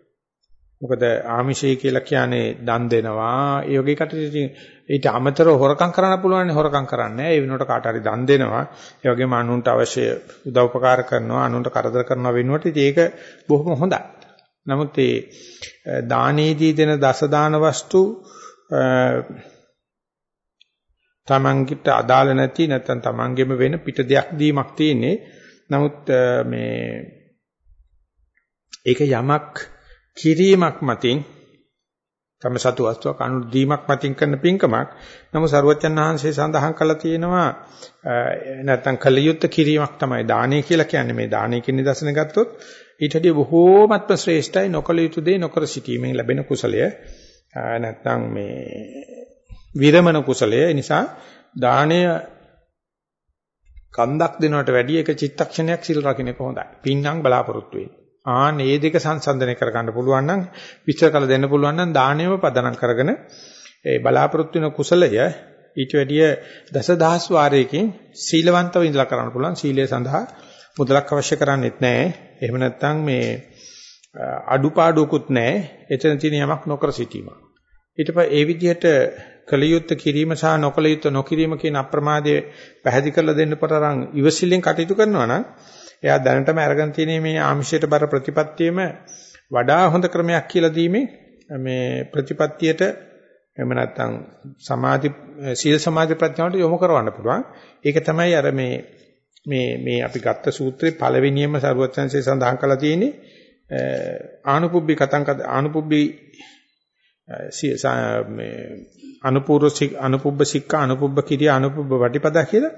A: මොකද ආමිෂය කියලා කියන්නේ දන් දෙනවා. ඒ වගේ කටයුතු ඊට අමතරව හොරකම් කරන්න පුළුවන් හොරකම් කරන්නේ ඒ වෙනුවට කාට හරි දන් දෙනවා. ඒ වගේම අනුන්ට අවශ්‍ය උදව්පකාර කරනවා අනුන්ට කරදර කරනවා වෙනුවට ඉතින් ඒක බොහොම හොඳයි. නමුත් ඒ දානීදී දෙන දස දාන වස්තු තමන්ගිට අදාළ නැති නැත්නම් තමන්ගෙම වෙන පිට දෙයක් දීමක් තියෙන්නේ. නමුත් මේ ඒක යමක් කිරීමක් මතින් තම සතු වස්තුවක් අනුදීමක් මතින් කරන පින්කමක් නමුත් සරුවච්චන් වහන්සේ සඳහන් කළා තියෙනවා නැත්තම් කලියුත් කිරීමක් තමයි දානය කියලා කියන්නේ මේ දානය කියන නිදර්ශන ගත්තොත් ඊට වඩා බොහෝමත්ම ශ්‍රේෂ්ඨයි නොකල යුතු දේ නොකර සිටීමෙන් ලැබෙන කුසලය නැත්නම් මේ විරමණ කුසලය නිසා දාණය කන්දක් දෙනවට වැඩිය එක චිත්තක්ෂණයක් සිල් රකින්න එක හොඳයි. පින්නම් බලාපොරොත්තු වෙයි. ආන් මේ දෙක සංසන්දනය කර ගන්න පුළුවන් නම් විස්තර කළ දෙන්න පුළුවන් නම් දාණයම පදනම් කරගෙන ඒ බලාපොරොත්තු වෙන කුසලය ඊට වැඩිය දසදහස් වාරයකින් සීලවන්තව ඉඳලා කරන්න පුළුවන්. සීලය සඳහා මුදලක් අවශ්‍ය කරන්නේත් නැහැ. එහෙම නැත්නම් මේ අඩුපාඩුකුත් නැහැ. එතන තියෙන යමක් නොකර සිටීම. ඊට පස්සේ ඒ විදිහට කලියුත් කිරීම සහ නොකලියුත් නොකිරීම කියන අප්‍රමාදයේ පැහැදිලි කරලා දෙන්න පතරම් ඉවසිල්ලෙන් කටයුතු කරනවා නම් එයා දැනටම අරගෙන තියෙන මේ ආමිෂයට බර ප්‍රතිපත්තියම වඩා හොඳ ක්‍රමයක් කියලා දීමේ මේ ප්‍රතිපත්තියට එහෙම නැත්නම් සමාධි සීල සමාධි ප්‍රඥාවට යොමු කරවන්න පුළුවන්. ඒක තමයි අර මේ මේ මේ අපි ගත්ත සූත්‍රේ පළවෙනියම සරුවචන්සේ සඳහන් කරලා තියෙන්නේ ආනුපුබ්බි කතං ආනුපුබ්බි මේ අනුපූර්ව අනුපුබ්බ සික්ඛා අනුපුබ්බ කිරිය අනුපුබ්බ වටිපදා කියලා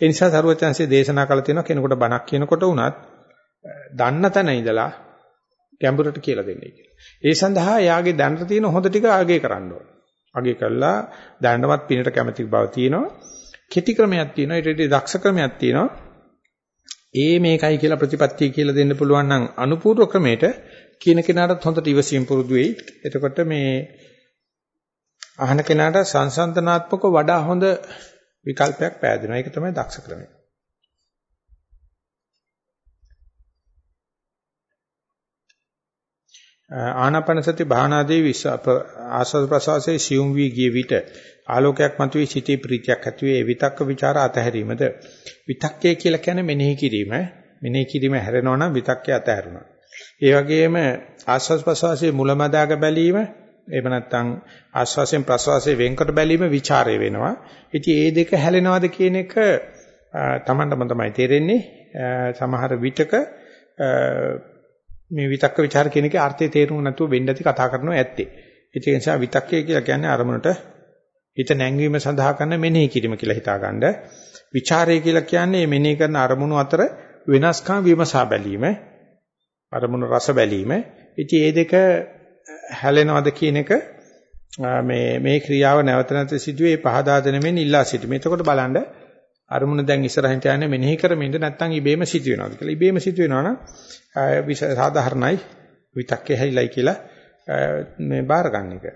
A: ඒ නිසා සරුවචන්සේ දේශනා කළ තියෙනවා කෙනෙකුට බණක් කියනකොට උනත් දන්න තැන ඉඳලා ගැඹුරට කියලා දෙන්නේ කියලා. ඒ සඳහා යාගේ දැනට තියෙන හොඳ ටික ආගේ කරන්න ඕන. අගේ කළා දැනටමත් පිනට කැමති බව තියෙනවා. කෙටි ක්‍රමයක් තියෙනවා. ඊට වඩා දක්ෂ ක්‍රමයක් තියෙනවා. ඒ මේකයි කියලා ප්‍රතිපත්තිය කියලා දෙන්න පුළුවන් නම් අනුපූර්ව ක්‍රමයට කියන කෙනාටත් හොඳට ඉවසීම පුරුදු වෙයි. එතකොට මේ අහන කෙනාට සංසන්දනාත්මක වඩා හොඳ විකල්පයක් පෑදෙනවා. ඒක තමයි දක්ෂ ක්‍රමය. ආනාපාන සති භාවනාදී ආස්වාද ප්‍රසවාසයේ සියුම් වී ගිය විට ආලෝකයක් මතුවේ සිටී ප්‍රීතියක් ඇති වේ විතක්ක ਵਿਚාර අතහැරීමද විතක්කය කියලා කියන්නේ මෙනෙහි කිරීම මෙනෙහි කිරීම හැරෙනවා නම් විතක්කය අතහැරුණා ඒ වගේම ආස්වාද ප්‍රසවාසයේ මුලමදාග බැලීම එහෙම නැත්නම් ආශ්වාසයෙන් ප්‍රශ්වාසයෙන් වෙන්කොට බැලීම ਵਿਚාරය වෙනවා. ඉතින් මේ දෙක හැලෙනවද කියන එක තමන්ටම තමයි තේරෙන්නේ. සමහර විටක මේ විතක්ක ਵਿਚාර කියන එකේ අර්ථය තේරුම් නැතුව වෙන්න ඇති කතා කරනවා ඇත්තේ. ඒක නිසා විතක්කය කියලා කියන්නේ අරමුණට හිත නැංවීම සඳහා කරන මෙනෙහි කිරීම කියලා හිතාගන්න. ਵਿਚාරය කියලා කියන්නේ මෙනෙහි කරන අරමුණු අතර වෙනස්කම් විමසා බැලීම, අරමුණු රස බැලීම. ඉතින් මේ දෙක හැලෙනවද කියන එක මේ මේ ක්‍රියාව නැවත නැවත සිදුවේ පහදා දෙනෙමින් ඉල්ලා සිටීම. එතකොට බලන්න අරමුණ දැන් ඉස්සරහින් තියන්නේ මෙනෙහි කරමින්ද නැත්නම් ඉබේම සිදු වෙනවද කියලා. ඉබේම සිදු වෙනවා නම් සාධාරණයි විතක්කේ හැයිලයි කියලා මේ බාර ගන්න එක.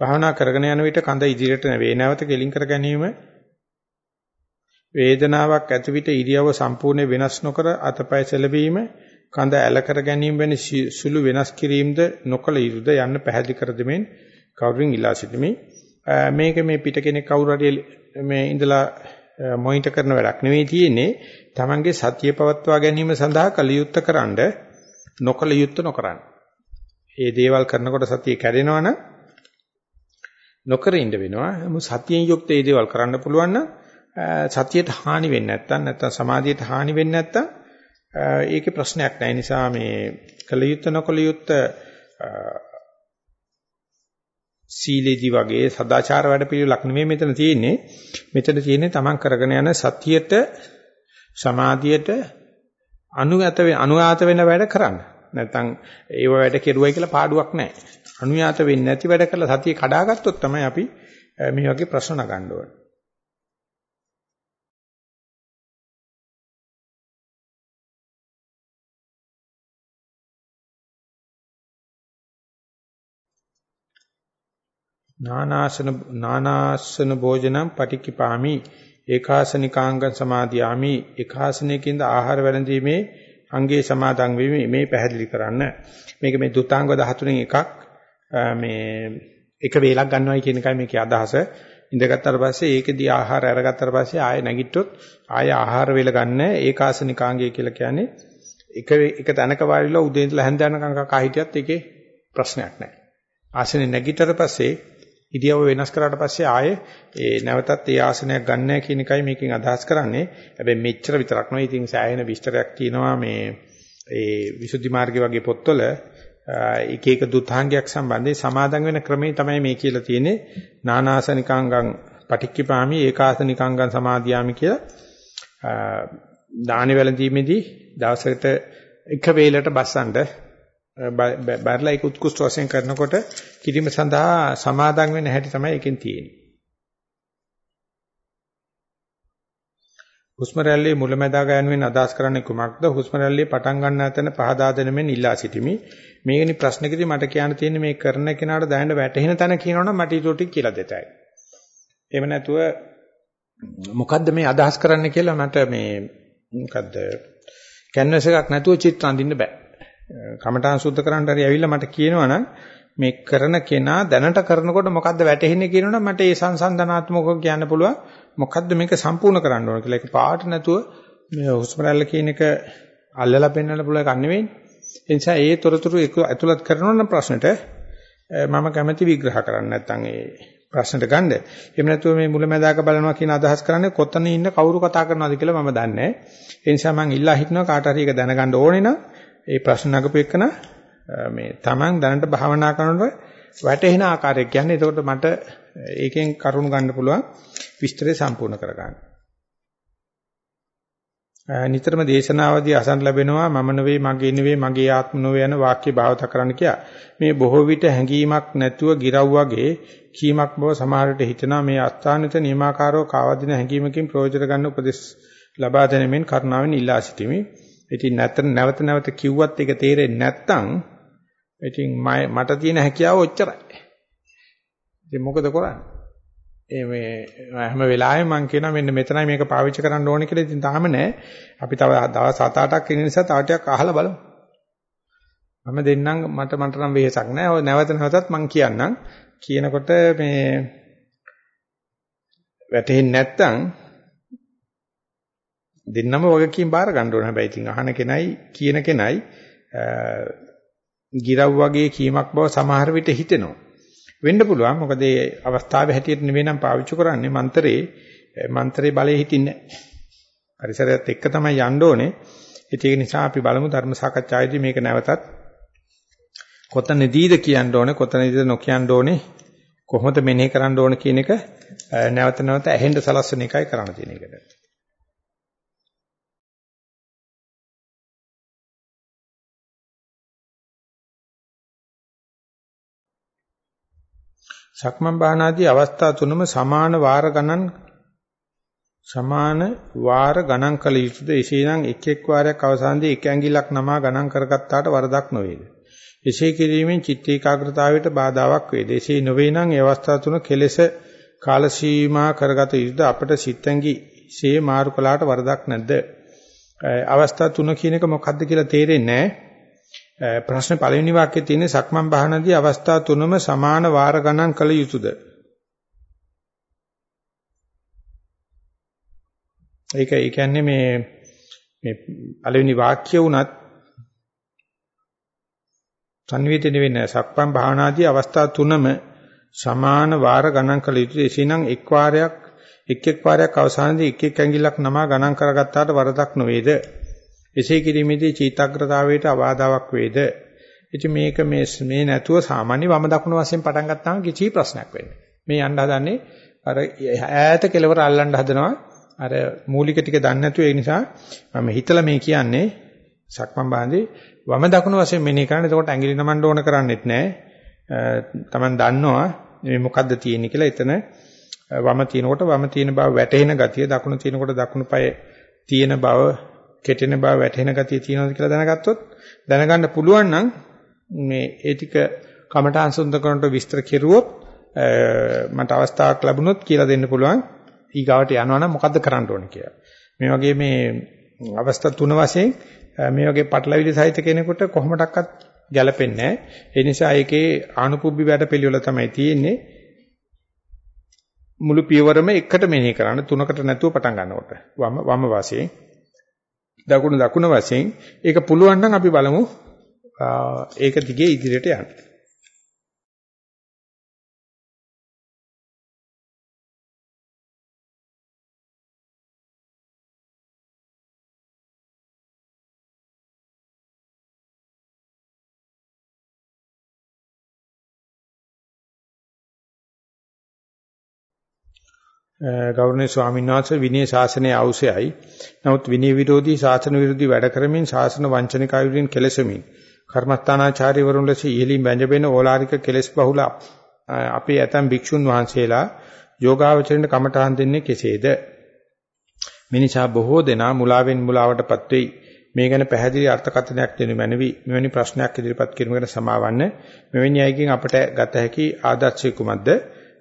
A: භාවනා කරගෙන යන විට කඳ ඉදිරියට වේ නැවත කෙලින් කර ගැනීම වේදනාවක් ඇති විට ඉරියව සම්පූර්ණ වෙනස් නොකර අතපය සැලවීම කඳ ඇල කර ගැනීම වැනි සුළු වෙනස් කිරීමද නොකල යුතුද යන්න පැහැදිලි කර දෙමින් කවුරුන් ඉල්ලා සිටිමි. මේක මේ පිට කෙනෙක් කවුරු හරි මේ ඉඳලා මොනිටර් කරන වැඩක් නෙවෙයි තියෙන්නේ. Tamange සතිය පවත්වා ගැනීම සඳහා කලියුත්ත කරන්ඩ නොකල යුත්ත නොකරන්න. මේ දේවල් කරනකොට සතිය කැඩෙනවනම් නොකර ඉන්න වෙනවා. මොකද සතියෙන් යුක්ත මේ දේවල් කරන්න පුළුවන් නම් සතියට හානි වෙන්නේ නැත්තම් නැත්තම් සමාධියට හානි වෙන්නේ නැත්තම් ඒකේ ප්‍රශ්නයක් නැහැ. නිසා මේ කලියුත් නොකලියුත් සීලේදී වගේ සදාචාර වැඩ පිළිවෙලක් නෙමෙයි මෙතන තියෙන්නේ. මෙතන තියෙන්නේ තමන් කරගෙන යන සතියට සමාධියට අනුගත වෙන අනුගත වෙන වැඩ කරන්න. නැත්තම් ඒව වැඩ කෙරුවයි කියලා පාඩුවක් නැහැ. අනුයාත වෙන්නේ නැති වැඩ කරලා සතිය කඩාගත්තොත් තමයි අපි මේ වගේ ප්‍රශ්න නගන්න ඕනේ. නානාසන නානාසන භෝජනම් පටික්කිපාමි. ඒකාසනිකාංග සමාදියාමි ඒකාසනයකින්ද ආහාර වැළඳීමේ අංගේ සමාදන් වෙමි මේ පැහැදිලි කරන්න. මේක මේ දුතාංග 13න් එකක්. මේ එක වේලක් ගන්නවයි කියන එකයි මේකේ අදහස. ඉඳගත්තට පස්සේ ඒකෙදී ආහාර අරගත්තට පස්සේ ආයෙ නැගිට්ටොත් ආයෙ ආහාර වේල ගන්න ඒකාසනිකාංගය කියලා කියන්නේ එක එක තැනක වාඩිලා උදේ ඉඳලා හැන්ද යනකම් කකා හිටියත් ඒකේ ප්‍රශ්නයක් නැහැ. ආසනේ නැගිටතර පස්සේ ඉරියව වෙනස් කරාට පස්සේ ආයේ ඒ නැවතත් ඒ ආසනයක් ගන්න නැහැ කියන එකයි මේකෙන් අදහස් කරන්නේ. හැබැයි මෙච්චර විතරක් නෙවෙයි ඉතින් සෑහෙන විස්තරයක් තියෙනවා මේ ඒ විසුද්ධි මාර්ගය වගේ පොත්වල එක එක දුතාංගයක් සම්බන්ධයෙන් සමාදන් වෙන ක්‍රමේ තමයි මේ කියලා තියෙන්නේ. නානාසනිකාංගං පටික්කිපාමි ඒකාසනිකාංගං සමාදියාමි කියලා දානි වැළඳීමේදී දවසකට එක වේලට බස්සන්ඩ බැරලා ඒක උත්කෘෂ්ඨ වශයෙන් කරනකොට කිරීම සඳහා සමාදම් වෙන්න හැටි තමයි එකෙන් තියෙන්නේ. හුස්ම රැල්ලේ මුලැමැදාග යනුවෙන් අදහස් කරන්නේ කුමක්ද? හුස්ම රැල්ලේ පටන් ගන්නා තැන පහදා දෙනමින් ඉල්ලා සිටිමි. මේකනි ප්‍රශ්නකදී මට කියන්න තියෙන්නේ මේ කරන කෙනාට දැනට වැටහෙන තැන කියනවනම් මට ඊට ටික කියලා දෙතයි. එහෙම නැතුව මොකද්ද මේ අදහස් කරන්න කියලා මට මේ මොකද්ද කැන්වස් එකක් නැතුව චිත්‍ර අඳින්න බෑ. කමඨාන් සුද්ධ කරන්න හරි ඇවිල්ලා මට කියනවනම් මේ කරන කෙනා දැනට කරනකොට මොකද්ද වැටහෙන්නේ කියනවනම් මට ඒ සංසන්දනාත්මකව කියන්න පුළුවන් මොකද්ද මේක සම්පූර්ණ කරන්න ඕන කියලා. ඒක පාට නැතුව මේ හුස්ම රැල්ල කියන එක අල්ලලා පෙන්වන්න පුළුවන් එකක් නෙවෙයි. ඒ නිසා ඒ තොරතුරු ඇතුළත් කරනවා නම් ප්‍රශ්නෙට මම කැමැති විග්‍රහ කරන්න නැත්නම් ඒ ප්‍රශ්නට ගන්න. එහෙම නැතුව මේ මුලැමැදාක බලනවා කියන අදහස් කරන්නේ කොතන ඉන්න කවුරු කතා කරනවද කියලා මම දන්නේ නැහැ. ඒ නිසා මම ඉල්ලා හිටනවා කාට හරි ඒක දැනගන්න ඕනේ නම් ඒ ප්‍රශ්න නගපු එකන මේ Taman දැනට භාවනා කරනකොට වැටෙන ආකාරය කියන්නේ එතකොට මට ඒකෙන් කරුණු ගන්න පුළුවන් විස්තරය සම්පූර්ණ කරගන්න. නිතරම දේශනාවදී අසන් ලැබෙනවා මම නෙවෙයි මගේ නෙවෙයි මගේ ආත්ම නෙවෙයි යන වාක්‍ය භාවිත කරන්න කියා. මේ බොහෝ විට හැඟීමක් නැතුව ගිරව් වගේ කීමක් බව සමහරට හිතනවා මේ අස්ථානිත නියමාකාරව කාවදින හැඟීමකින් ප්‍රයෝජන ගන්න උපදෙස් ලබා දෙනෙමින් කරුණාවෙන් ඉල්ලා සිටිමි. ඉතින් නැතර නැවත නැවත කිව්වත් ඒක තේරෙන්නේ නැත්නම් ඉතින් මට තියෙන හැකියාව ඔච්චරයි. ඉතින් මොකද කරන්නේ? ඒ මේ හැම වෙලාවෙම මම කියනවා මෙන්න මෙතනයි මේක පාවිච්චි කරන්න ඕනේ කියලා. ඉතින් තාම නෑ. අපි තව දවස් 7-8ක් ඉන්න නිසා තව ටිකක් අහලා බලමු. මම දෙන්නම් මට මට නම් වෙහසක් නෑ. ඔය නැවත නැවතත් මම කියන්නම්. කියනකොට මේ වැටෙන්නේ නැත්තම් දෙන්නම වගකීම් බාර ගන්න ඕන. හැබැයි ඉතින් අහන කෙනයි කියන කෙනයි ගිරව් වගේ කීමක් බව සමහර විට හිතෙනවා. වෙන්න පුළුවන්. මොකද ඒ අවස්ථාවේ හැටියට නෙවෙයි නම් පාවිච්චි කරන්නේ මන්තරේ මන්තරේ බලයේ හිටින්නේ නැහැ. පරිසරයත් එක්ක තමයි යන්න ඕනේ. ඒක නිසා අපි බලමු ධර්ම සාකච්ඡාවේදී මේක නැවතත් කොතනදීද කියන්න ඕනේ කොතනදීද නොකියන්න ඕනේ කොහොමද මෙනෙහි කරන්න ඕනේ කියන එක නැවත නැවත ඇහෙන්න සලස්වන එකයි කරන්න තියෙන එකට. සක්මන් භාවනාදී අවස්ථා තුනම සමාන වාර ගණන් සමාන වාර ගණන් කළ යුතුද? එසේනම් එක් එක් වාරයක් අවසානයේ එක ඇඟිල්ලක් නමා ගණන් කරගත්තාට වරදක් නොවේද? එසේ කිරීමෙන් චිත්ත ඒකාග්‍රතාවයට බාධාවක් වේද? එසේ නොවේ නම් ඒ අවස්ථා තුන කෙලෙස කාල සීමා කරගත යුතුද? අපට සිතැඟි සේ මාරු කළාට වරදක් නැද්ද? අවස්ථා තුන කියන එක මොකක්ද කියලා තේරෙන්නේ නැහැ. ප්‍රශ්න පළවෙනි වාක්‍යයේ තියෙන සක්මන් භාවනාදී අවස්ථා තුනම සමාන වාර ගණන් කළ යුතුයද? ඒක ඒ කියන්නේ මේ මේ පළවෙනි වාක්‍ය උනත් සංවේදනය වෙන්නේ සක්මන් භාවනාදී අවස්ථා තුනම සමාන වාර ගණන් කළ යුතුයි. එසේනම් එක් වාරයක් එක් එක් වාරයක් අවසානයේදී එක් එක් ඇඟිල්ලක් නමා ගණන් කරගත්තාට වරදක් නොවේද? එසේ කිරීමේදී චීතග්‍රතාවයට අවාදාවක් වේද? ඉතින් මේක මේ මේ නැතුව සාමාන්‍ය වම දකුණ වශයෙන් පටන් ගත්තාම කිසි ප්‍රශ්නයක් වෙන්නේ. මේ යන්න හදන්නේ අර ඈත කෙලවර අල්ලන්න හදනවා. අර මූලික ටික දන්නේ නැතුව ඒ නිසා මම හිතලා මේ කියන්නේ සක්මන් බාන්දේ වම දකුණ වශයෙන් මෙනේ කරන්නේ. එතකොට ඇඟිලි නමන්න ඕන කරන්නේත් නැහැ. Taman දන්නවා මේ මොකද්ද තියෙන්නේ කියලා. එතන වම තිනකොට වම තියෙන බව වැටහෙන ගතිය, දකුණ තිනකොට දකුණු පාය තියෙන බව කෙටෙන බව වැටෙන ගතිය තියෙනවද කියලා දැනගත්තොත් දැනගන්න පුළුවන් නම් මේ ඒ ටික කමඨාන් සුන්දර කරනට විස්තර කෙරුවොත් මට අවස්ථාවක් ලැබුණොත් කියලා දෙන්න පුළුවන් ඊගාවට යනවා නම් මොකද්ද කරන්න ඕනේ කියලා. මේ වගේ මේ අවස්ථා තුන වශයෙන් මේ වගේ පටලවිලි සහිත කෙනෙකුට කොහොමඩක්වත් ගැලපෙන්නේ නැහැ. ඒ නිසා ඒකේ ආනුපුබ්බි වැඩ පිළිවෙල තමයි තියෙන්නේ. මුළු පියවරම එකට මෙනෙහි කරන්න තුනකට නැතුව පටන් ගන්නකොට. වම වම වශයෙන් දකුණු දකුණ වශයෙන් ඒක පුළුවන් නම් අපි බලමු ඒක දිගේ ඉදිරියට යන්න. ගෞරවනීය ස්වාමීන් වහන්සේ විනය ශාසනයේ අවශ්‍යයි. නමුත් විනය විරෝධී ශාසන විරෝධී වැඩ කරමින් ශාසන වංචනික අයුරින් කෙලසමින් කර්මස්ථානාචාර්යවරුන් ලෙස ඉහළින් බැඳෙන ඕලාරික කෙලෙස් බහුල අපේ ඇතම් භික්ෂුන් වහන්සේලා යෝගාවචරණ කමඨහන් දෙන්නේ කෙසේද? මිනිසා බොහෝ දෙනා මුලාවෙන් මුලාවටපත් වෙයි. මේ ගැන පැහැදිලි අර්ථකථනයක් දෙනු මැනවි. මෙවැනි ප්‍රශ්නයක් ඉදිරිපත් කිරීමකට සමාවන්න මෙවැනි අයකින් අපට ගත හැකි ආදර්ශය කුමක්ද?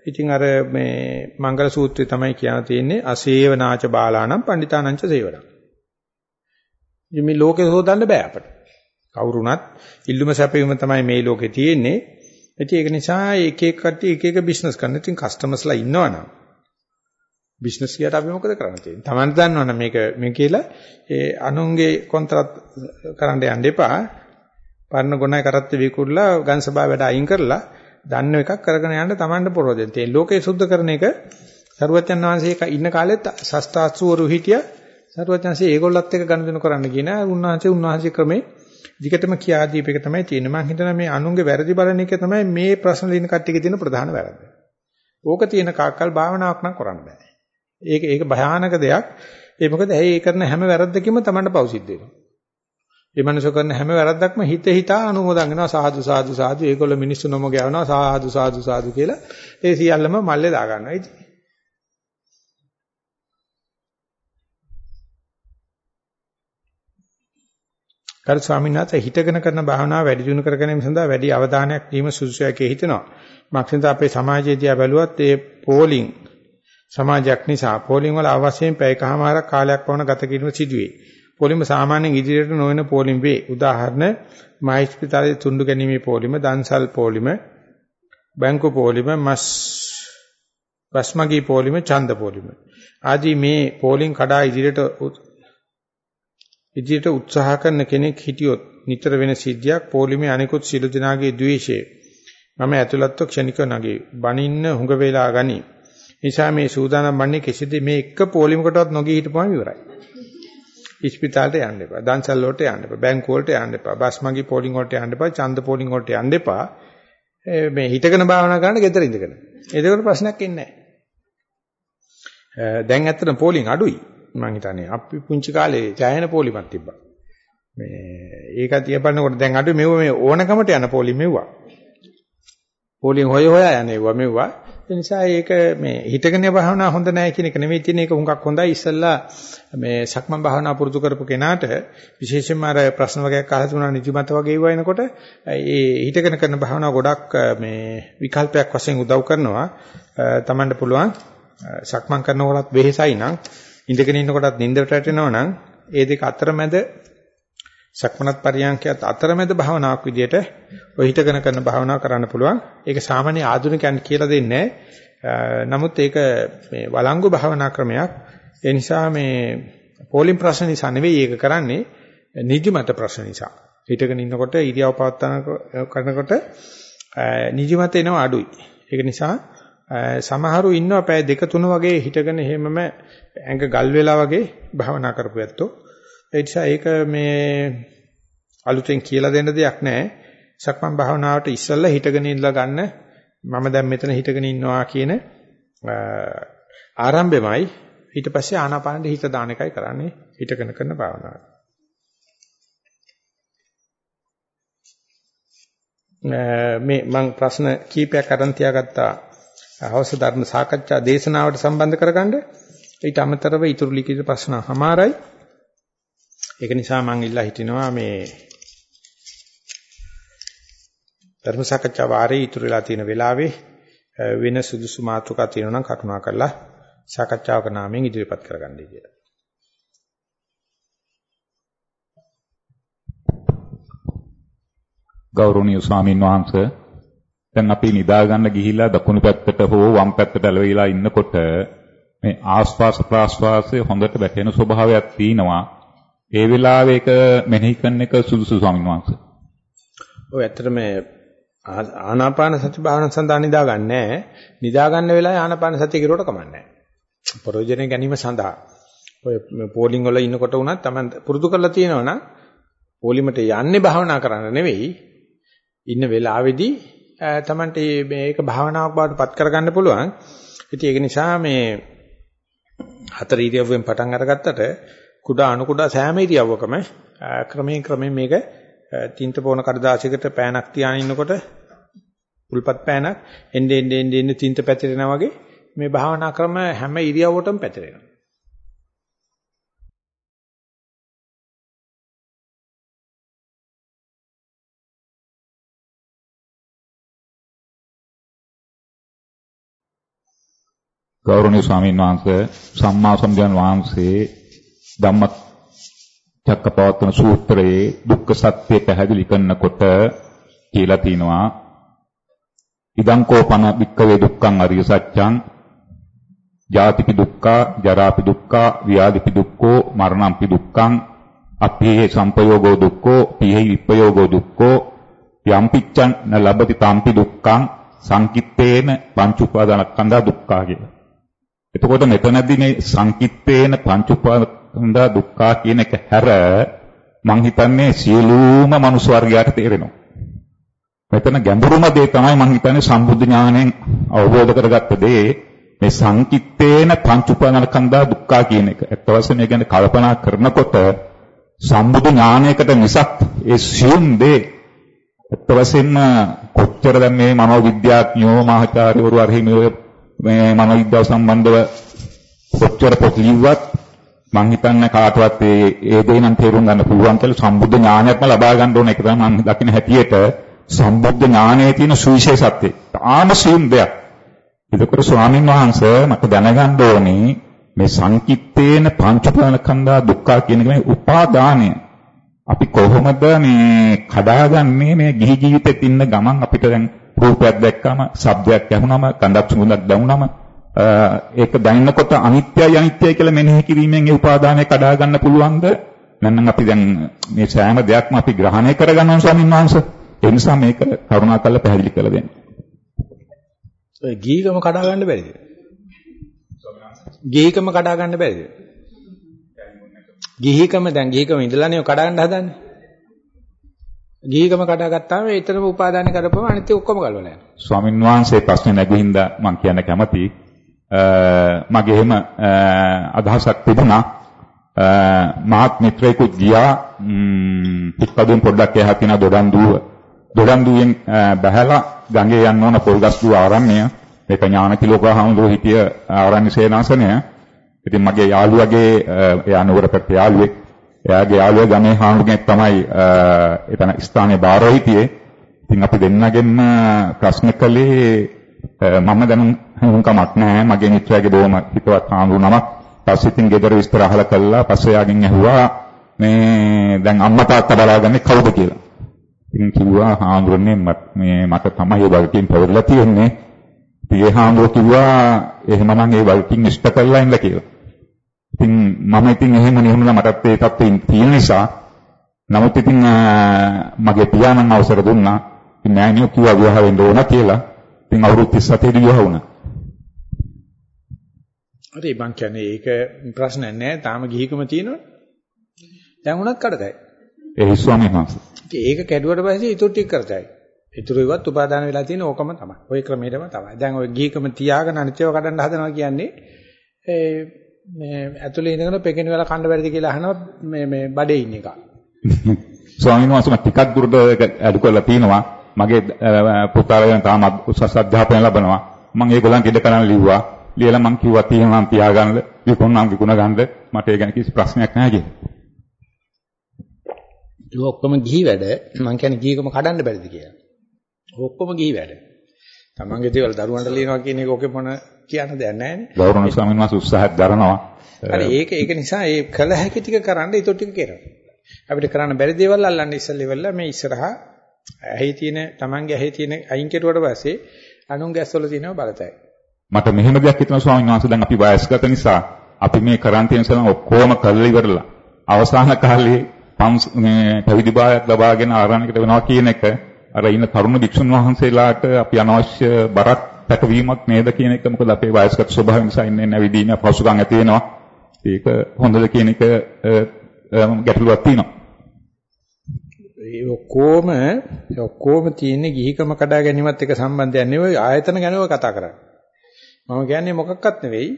A: ඉතින් අර මේ මංගල සූත්‍රය තමයි කියන්න තියෙන්නේ අසේවනාච බාලානම් පණ්ඩිතානංච සේවනං. මේ ලෝකේ හොදන්න බෑ අපට. කවුරුණත් ඉල්ලුම සැපයීම තමයි මේ ලෝකේ තියෙන්නේ. ඉතින් ඒක නිසා එක එක කට්ටිය එක එක බිස්නස් කරන. ඉතින් කස්ටමර්ස්ලා ඉන්නවනම් බිස්නස් කියට අපි මොකද කරන්න තියෙන්නේ? Taman දන්නවනේ මේක මේ කියලා ඒ අනුන්ගේ කොන්ත්‍රාත් කරන්න යන්න එපා. පරණ ගුණයි කරත්ත විකුල්ලා ගන්සභාව වැඩ අයින් කරලා දන්න එකක් කරගෙන යන්න Tamanට ප්‍රෝජන තියෙන. ලෝකේ සුද්ධ කරන එක සරුවචන් වහන්සේ ඉන්න කාලෙත් ශස්ත්‍රාස්ත්‍රවරු හිටියා. සරුවචන්සේ ඒගොල්ලත් එක්ක ගනුදෙනු කරන්න කියන උන්වහන්සේ උන්වහන්සේ ක්‍රමේ දිගටම කියා දීප එක තමයි තියෙන්නේ. මම හිතනවා මේ අනුන්ගේ වැරදි බලන එක තමයි මේ ප්‍රශ්න ලියන කට්ටියගේ තියෙන ප්‍රධාන වැරද්ද. ඕක තියෙන කාක්කල් භාවනාවක් නම් කරන්න බෑ. ඒක ඒක භයානක දෙයක්. ඒ මොකද ඇයි ඒ කරන හැම වැරද්දකින්ම Tamanට පව් සිද්ධ වෙනවා. මේ මනුෂ්‍ය කරන හැම වැරද්දක්ම හිත හිතා අනුමෝදන් වෙනවා සාදු සාදු සාදු ඒගොල්ලෝ මිනිස්සු නොමග යවනවා සාදු සාදු සාදු කියලා ඒ සියල්ලම මල්ලේ දා ගන්නවා ඉතින් කර ස්වාමීන් වහන්සේ හිතගෙන කරන භාවනාව වැඩි දියුණු කර ගැනීම සඳහා වැඩි අවධානයක් දීම සුදුසුයි හිතෙනවා. මක්සින්ද අපේ සමාජයේ දිහා බැලුවත් ඒ පෝලිං සමාජයක් නිසා පෝලිං වල අවශ්‍යයෙන් පැයකමාරක් කාලයක් වුණ ගත කිරීම සිදුවේ. පොලිම සාමාන්‍යයෙන් ඉදිරියට නොවන පොලිම වේ. උදාහරණ මහස්පිතාලයේ තුන්ඩු ගැනීමේ පොලිම, දන්සල් පොලිම, බැංකු පොලිම, මස් වස්මගී පොලිම, ඡන්ද පොලිම. ආදී මේ පොලින් කඩා ඉදිරියට ඉදිරියට උත්සාහ කරන කෙනෙක් හිටියොත් නිතර වෙන සිද්ධියක් පොලිමේ අනිකුත් සිළු දිනාගේ ද්වේෂය. මම ඇතුළත්ව ක්ෂණික නගේ. බනින්න හුඟ වේලා ගනි. නිසා මේ සූදානම් වන්නේ කෙසේද මේ එක පොලිමකටවත් නොගී හිටපුවම ඉවරයි. ඉස්පිතාලට යන්න එපා. දන්සල් වලට යන්න එපා. බැංකු වලට යන්න එපා. බස් මගී පෝලිං වලට යන්න එපා. ඡන්ද පෝලිං වලට යන්න එපා. මේ හිතගෙන භාවනා කරන්න ගෙදර ඉඳගෙන. ඒකට ප්‍රශ්නයක් ඉන්නේ නැහැ. දැන් ඇත්තටම පෝලිං අඩුයි. මම හිතන්නේ අපි පුංචි කාලේ ජයන පෝලිමක් තිබ්බා. මේ ඒක තියපන්නකොට දැන් අඩුයි මෙව මේ ඕනකමට යන පෝලිම් මෙව්වා. පෝලිං හොය හොයා යන්නේවා මෙව්වා. ඒ නිසා ඒක මේ හිතගෙන භාවනා හොඳ නැහැ කියන එක නෙමෙයි තියෙන එක හුඟක් හොඳයි. ඉස්සල්ලා මේ සක්මන් භාවනා පුරුදු කරපු කෙනාට විශේෂයෙන්ම අර ප්‍රශ්න වගේක් අහලා තුනා නිදිමත වගේ වයින්කොට ඒ හිතගෙන කරන භාවනාව ගොඩක් මේ විකල්පයක් වශයෙන් උදව් කරනවා. තමන්ට පුළුවන් සක්මන් කරනකොටත් වෙහෙසයි නම් ඉඳගෙන ඉන්නකොටත් නිින්දට වැටෙනවා නම් ඒ දෙක අතරමැද සක්මනත් පරියන්කයත් අතරමැද භාවනාවක් විදියට ඔය හිතගෙන කරන භාවනාව කරන්න පුළුවන්. ඒක සාමාන්‍ය ආධුනිකයන් කියලා දෙන්නේ නමුත් ඒක මේ වළංගු භාවනා ක්‍රමයක්. ඒ නිසා මේ පොලිම් ප්‍රශ්න නිසා නෙවෙයි ඒක කරන්නේ නිදිමත ප්‍රශ්න නිසා. හිතගෙන ඉන්නකොට ඉරියව් පවත්වන කරනකොට නිදිමත එනවා අඩුයි. ඒක නිසා සමහරු ඉන්නවා පැය දෙක තුන වගේ හිටගෙන එහෙමම ඇඟ ගල් වෙලා වගේ භාවනා කරපු ඇත්තෝ ඒ නිසා ඒක මේ අලුතෙන් කියලා දෙන්න දෙයක් නැහැ. සක්මන් භාවනාවට ඉස්සෙල්ලා හිටගෙන ඉඳලා ගන්න. මම දැන් මෙතන හිටගෙන ඉන්නවා කියන ආරම්භෙමයි. ඊට පස්සේ ආනාපානෙ හිත දාන එකයි කරන්නේ. හිටගෙන කරන භාවනාව. මේ මම ප්‍රශ්න කීපයක් අරන් තියාගත්තා. අවශ්‍ය ධර්ම සාකච්ඡා දේශනාවට සම්බන්ධ කරගන්න. ඊට අමතරව ඊතුරු ලිඛිත ප්‍රශ්න හමාරයි ඒක නිසා මම ඉල්ලා හිටිනවා මේ ධර්ම සාකච්ඡා වාරේ ඉතුරු වෙලා තියෙන වෙලාවේ වෙන සුදුසු මාතෘකා තියෙනවා නම් කරුණා කරලා සාකච්ඡාවක නාමයෙන් ඉදිරිපත් කරගන්නයි කියලා.
B: ගෞරවනීය ස්වාමින් වහන්සේ දැන් අපි නිදා ගන්න ගිහිල්ලා දකුණු පැත්තට හෝ වම් පැත්තට ඇලවිලා ඉන්නකොට මේ ආස්වාස ප්‍රාස්වාසයේ හොඳට වැටෙන ස්වභාවයක් තියෙනවා ඒ වෙලාවේ ඒක මෙනෙහි කරන එක සුදුසු ස්වාමීන් වහන්සේ.
A: ඔය ඇත්තට මේ ආනාපාන සති භාවනා සඳහා නිදා ගන්නෑ. නිදා ගන්න වෙලාවේ ආනාපාන සතිය කිරුවට කමන්නේ නැහැ. ප්‍රයෝජන ගැනීම සඳහා ඔය පෝලිං වල ඉන්නකොට උනත් Taman පුරුදු කරලා තියෙනවනම් පෝලිමට යන්නේ භාවනා කරන්න නෙවෙයි ඉන්න වෙලාවේදී Tamanට මේක භාවනාවක් බවට පත් කරගන්න පුළුවන්. ඉතින් ඒක නිසා මේ හතර ඉරියව්වෙන් පටන් අරගත්තට කුඩා අණු කුඩා සෑම ඉරියව්වකම ක්‍රමයෙන් ක්‍රමයෙන් මේක තින්ත පොන කඩදාසියකට පෑනක් තියාගෙන ඉන්නකොට උල්පත් පෑනක් එන්නේ එන්නේ එන්නේ තින්ත පැතිරෙනා වගේ මේ භාවනා ක්‍රම හැම ඉරියව්වටම පැතිරෙනවා.
B: ගෞරවනීය ස්වාමීන් වහන්සේ සම්මා සම්බුදුන් වහන්සේ ධම්ම චක්කපවත්තන සූත්‍රයේ දුක්ඛ සත්‍ය පැහැදිලි කරනකොට කියලා තිනවා ඉදං කෝපන වික්කවේ දුක්ඛං අරිය සත්‍යං ජාතිපි දුක්ඛා ජරාපි දුක්ඛා ව්‍යාධිපි දුක්ඛෝ මරණම්පි දුක්ඛං අප්පිහි සම්පයෝගෝ දුක්ඛෝ පිහි විප්පයෝගෝ දුක්ඛෝ යම්පිච්ඡන් න ලබති තම්පි දුක්ඛං සංකිට්ඨේන පංච උපාදානස්කන්ධා දුක්ඛා කියලා. එතකොට මෙතනදී මේ සංකිට්ඨේන පංච උපාදාන දුක්ඛා කියන එක හැර මං හිතන්නේ සියලුම මනුස්ස වර්ගයාට තේරෙනවා. මෙතන ගැඹුරුම දේ තමයි මං හිතන්නේ සම්බුද්ධ ඥාණයෙන් අවබෝධ කරගත්ත දේ මේ සංකිට්ඨේන පංච උපාදානස්කන්ධා දුක්ඛා කියන එක. ඒත් වශයෙන් මේ ගැන කල්පනා කරනකොට සම්බුද්ධ ඥානයකට මිසක් ඒ සියුම් දේ ඒත් වශයෙන්ම කොච්චර දැන් මේ මනෝවිද්‍යාඥයෝ මහාචාර්යවරු අරහිමියෝ මේ මනෝවිද්‍යාව සම්බන්ධව කොච්චර පොත් ලිව්වත් මං හිතන්නේ කාටවත් ඒ ඒ දේ නම් තේරුම් ගන්න පුළුවන් කියලා සම්බුද්ධ ඥානයක්ම ලබා ගන්න ඕන එක තමයි මම දකින්න හැටියට සම්බුද්ධ ඥානයේ තියෙන සුවිශේෂත්වය. තාම සියුම් දෙයක්. ඒකතර ස්වාමින් වහන්සේ මට දැනගන්න ඕනේ මේ සංකිට්ඨේන පංචපාලකන්දා දුක්ඛ කියන මේ උපාදානය අපි කොහොමද මේ කඩාගන්නේ මේ ගිහි ජීවිතෙත් ඉන්න ගමන් අපිට දැන් රූපයක් දැක්කම, ශබ්දයක් ඇහුනම, ගඳක් සුවඳක් දැනුනම ඒක දැනෙනකොට අනිත්‍යයි අනිත්‍යයි කියලා මෙනෙහි කිරීමෙන් ඒ උපාදානය කඩා ගන්න පුළුවන්ද? නැත්නම් අපි දැන් මේ සෑම දෙයක්ම අපි ග්‍රහණය කරගන්නවා ස්වාමීන් වහන්සේ. ඒ නිසා මේක කරුණාකරලා පැහැදිලි කරලා දෙන්න.
A: ඔය ගීකම කඩා ගන්න බැරිද? ගීකම කඩා ගන්න බැරිද? ගිහිකම දැන් ගිහිකම ඉඳලානේ කඩා ගන්න හදන්නේ. ගිහිකම කඩාගත්තාම ඒතරම උපාදාන කරපුවම අනිත් ඔක්කොම ගලවලා යනවා.
B: ස්වාමින් වහන්සේ ප්‍රශ්නේ නැගුහින්ද මම කියන්න කැමතියි. මගේ එහෙම අදහසක් තිබුණා. මාත් මිත්‍රයෙකුත් ගියා පිටපදුන් පොඩ්ඩක් එහා තියෙන දොඩන්දුව. දොඩන්දුවෙන් බහැලා ගඟේ යන්න ඕන පොල්ගස්දුව ආරණ්‍ය. මේක ඥානතිලෝකහාමුදුරුවෝ හිටිය ආරණ්‍ය සේනාසනය. ඉතින් මගේ යාළුවගේ එයා නුවර පැත්තේ යාළුවෙක් එයාගේ යාළුවා ගමේ හාමුදුරුවෙක් තමයි එතන ස්ථානයේ බාරව හිටියේ. ඉතින් අපි දෙන්නගෙන්ම ප්‍රශ්න කළේ මම දැනුම් හුඟකමක් නැහැ. මගේ මිත්‍රයාගේ බොහොම හිතවත් හාමුදුරු නමක්. පස්සේ ඉතින් ගෙදර විස්තර අහලා කළා. පස්සේ යාගෙන් ඇහුවා මේ දැන් අම්මා තාත්තා බලාගන්නේ කවුද කියලා. ඉතින් කිව්වා හාමුදුරනේ මේ මට තමයි ඒ වගකීම් පවරලා තියෙන්නේ. ඉතින් ඒ හාමුදුරුවෝ කිව්වා එහෙමනම් ඒ වගකීම් ඉෂ්ට කරලා ඉන්න කියලා. ඉතින් මම ඉතින් එහෙම නෙහුණා මටත් ඒ තත්ත්වෙ තියෙන නිසා නමුත් ඉතින් මගේ පියාණන් අවසර දුන්නා. ඉතින් මෑණියෝ කිව්වා විවාහ වෙන්න ඕන කියලා. ඉතින් අවුරුදු 37 දී විවාහ වුණා.
A: හරි මං කියන්නේ ඒක ප්‍රශ්නයක් නෑ. තාම ගිහිකම තියෙනවනේ. දැන් උනත් කඩතයි.
B: ඒ ස්වාමීන් වහන්සේ.
A: ඒක කැඩුවට පස්සේ ඊටු ටික කරතයි. ඊටු ඉවත් උපාදාන වෙලා තියෙන ඕකම තමයි. ওই ක්‍රමයටම තමයි. දැන් ওই ගිහිකම තියාගෙන අනිත්‍යව කඩන්න හදනවා කියන්නේ ඒ මේ ඇතුලේ ඉඳගෙන පෙකින වෙලා කන්න බැරිද කියලා අහනවා මේ මේ බඩේ ඉන්න එක.
B: ස්වාමීන් වහන්සේ මම ටිකක් දුරට අඩු කරලා තිනවා. මගේ පුතාලා තාම උසස් අධ්‍යාපනය ලබනවා. මම ඒගොල්ලන්ට ඉඩ කරන් ලිව්වා. ලියලා මම කිව්වා තියෙනවා නම් තියාගන්න, විකුණනම් විකුණ ගන්න. මට ඒ ගැන කිසි ප්‍රශ්නයක් නැහැ කියලා.
A: ඒක ඔක්කොම ගිහි වැඩ. මම කියන්නේ ගිහිකම කඩන්න බැරිද කියලා. ඔක්කොම ගිහි වැඩ. තමන්ගේ දේවල් දරුවන්ට ලියනවා කියන එක ඔකේ මොන කියන්න දෙයක් නැහැ නේ.
B: ගෞරවනීය ස්වාමීන් වහන්සේ උත්සාහයක් දරනවා.
A: හරි ඒක ඒක නිසා ඒ කළ හැකි ටික කරන්න ඊට ටික කරනවා. අපිට කරන්න බැරි දේවල් අල්ලන්න ඉස්සෙල්ලා ඉවරලා මේ ඉස්සරහා ඇහි තියෙන තමන්ගේ ඇහි තියෙන අයින් කෙරුවට පස්සේ අනුන්ගේ ඇස්වල තියෙනව බලතයි.
B: මට මෙහෙම දෙයක් හිතෙනවා ස්වාමීන් වහන්සේ දැන් අපි වයස්ගත නිසා අපි මේ කරන් තියෙන සලන් ඔක්කොම කරලා ඉවරලා අවසාන කාලේ මේ පැවිදි භාවයක් ලබාගෙන ආරණ්‍යකට වෙනවා කියන එක අර ඉන්න තරුණ භික්ෂුන් වහන්සේලාට අපි අනවශ්‍ය බරක් පැටවීමක් නේද කියන එක මොකද අපේ වයස්ගත ස්වභාවය නිසා ඉන්නේ නැවිදීම අපහසුකම් ඇති වෙනවා. ඒක හොඳද කියන එක ගැටලුවක් තියෙනවා.
A: ඒ ඔක්කොම ඔක්කොම තියෙන්නේ ගිහිකම කඩා ගැනීමත් එක්ක සම්බන්ධයක් නෙවෙයි ආයතන ගැනව කතා කරන්නේ. මම කියන්නේ මොකක්වත් නෙවෙයි.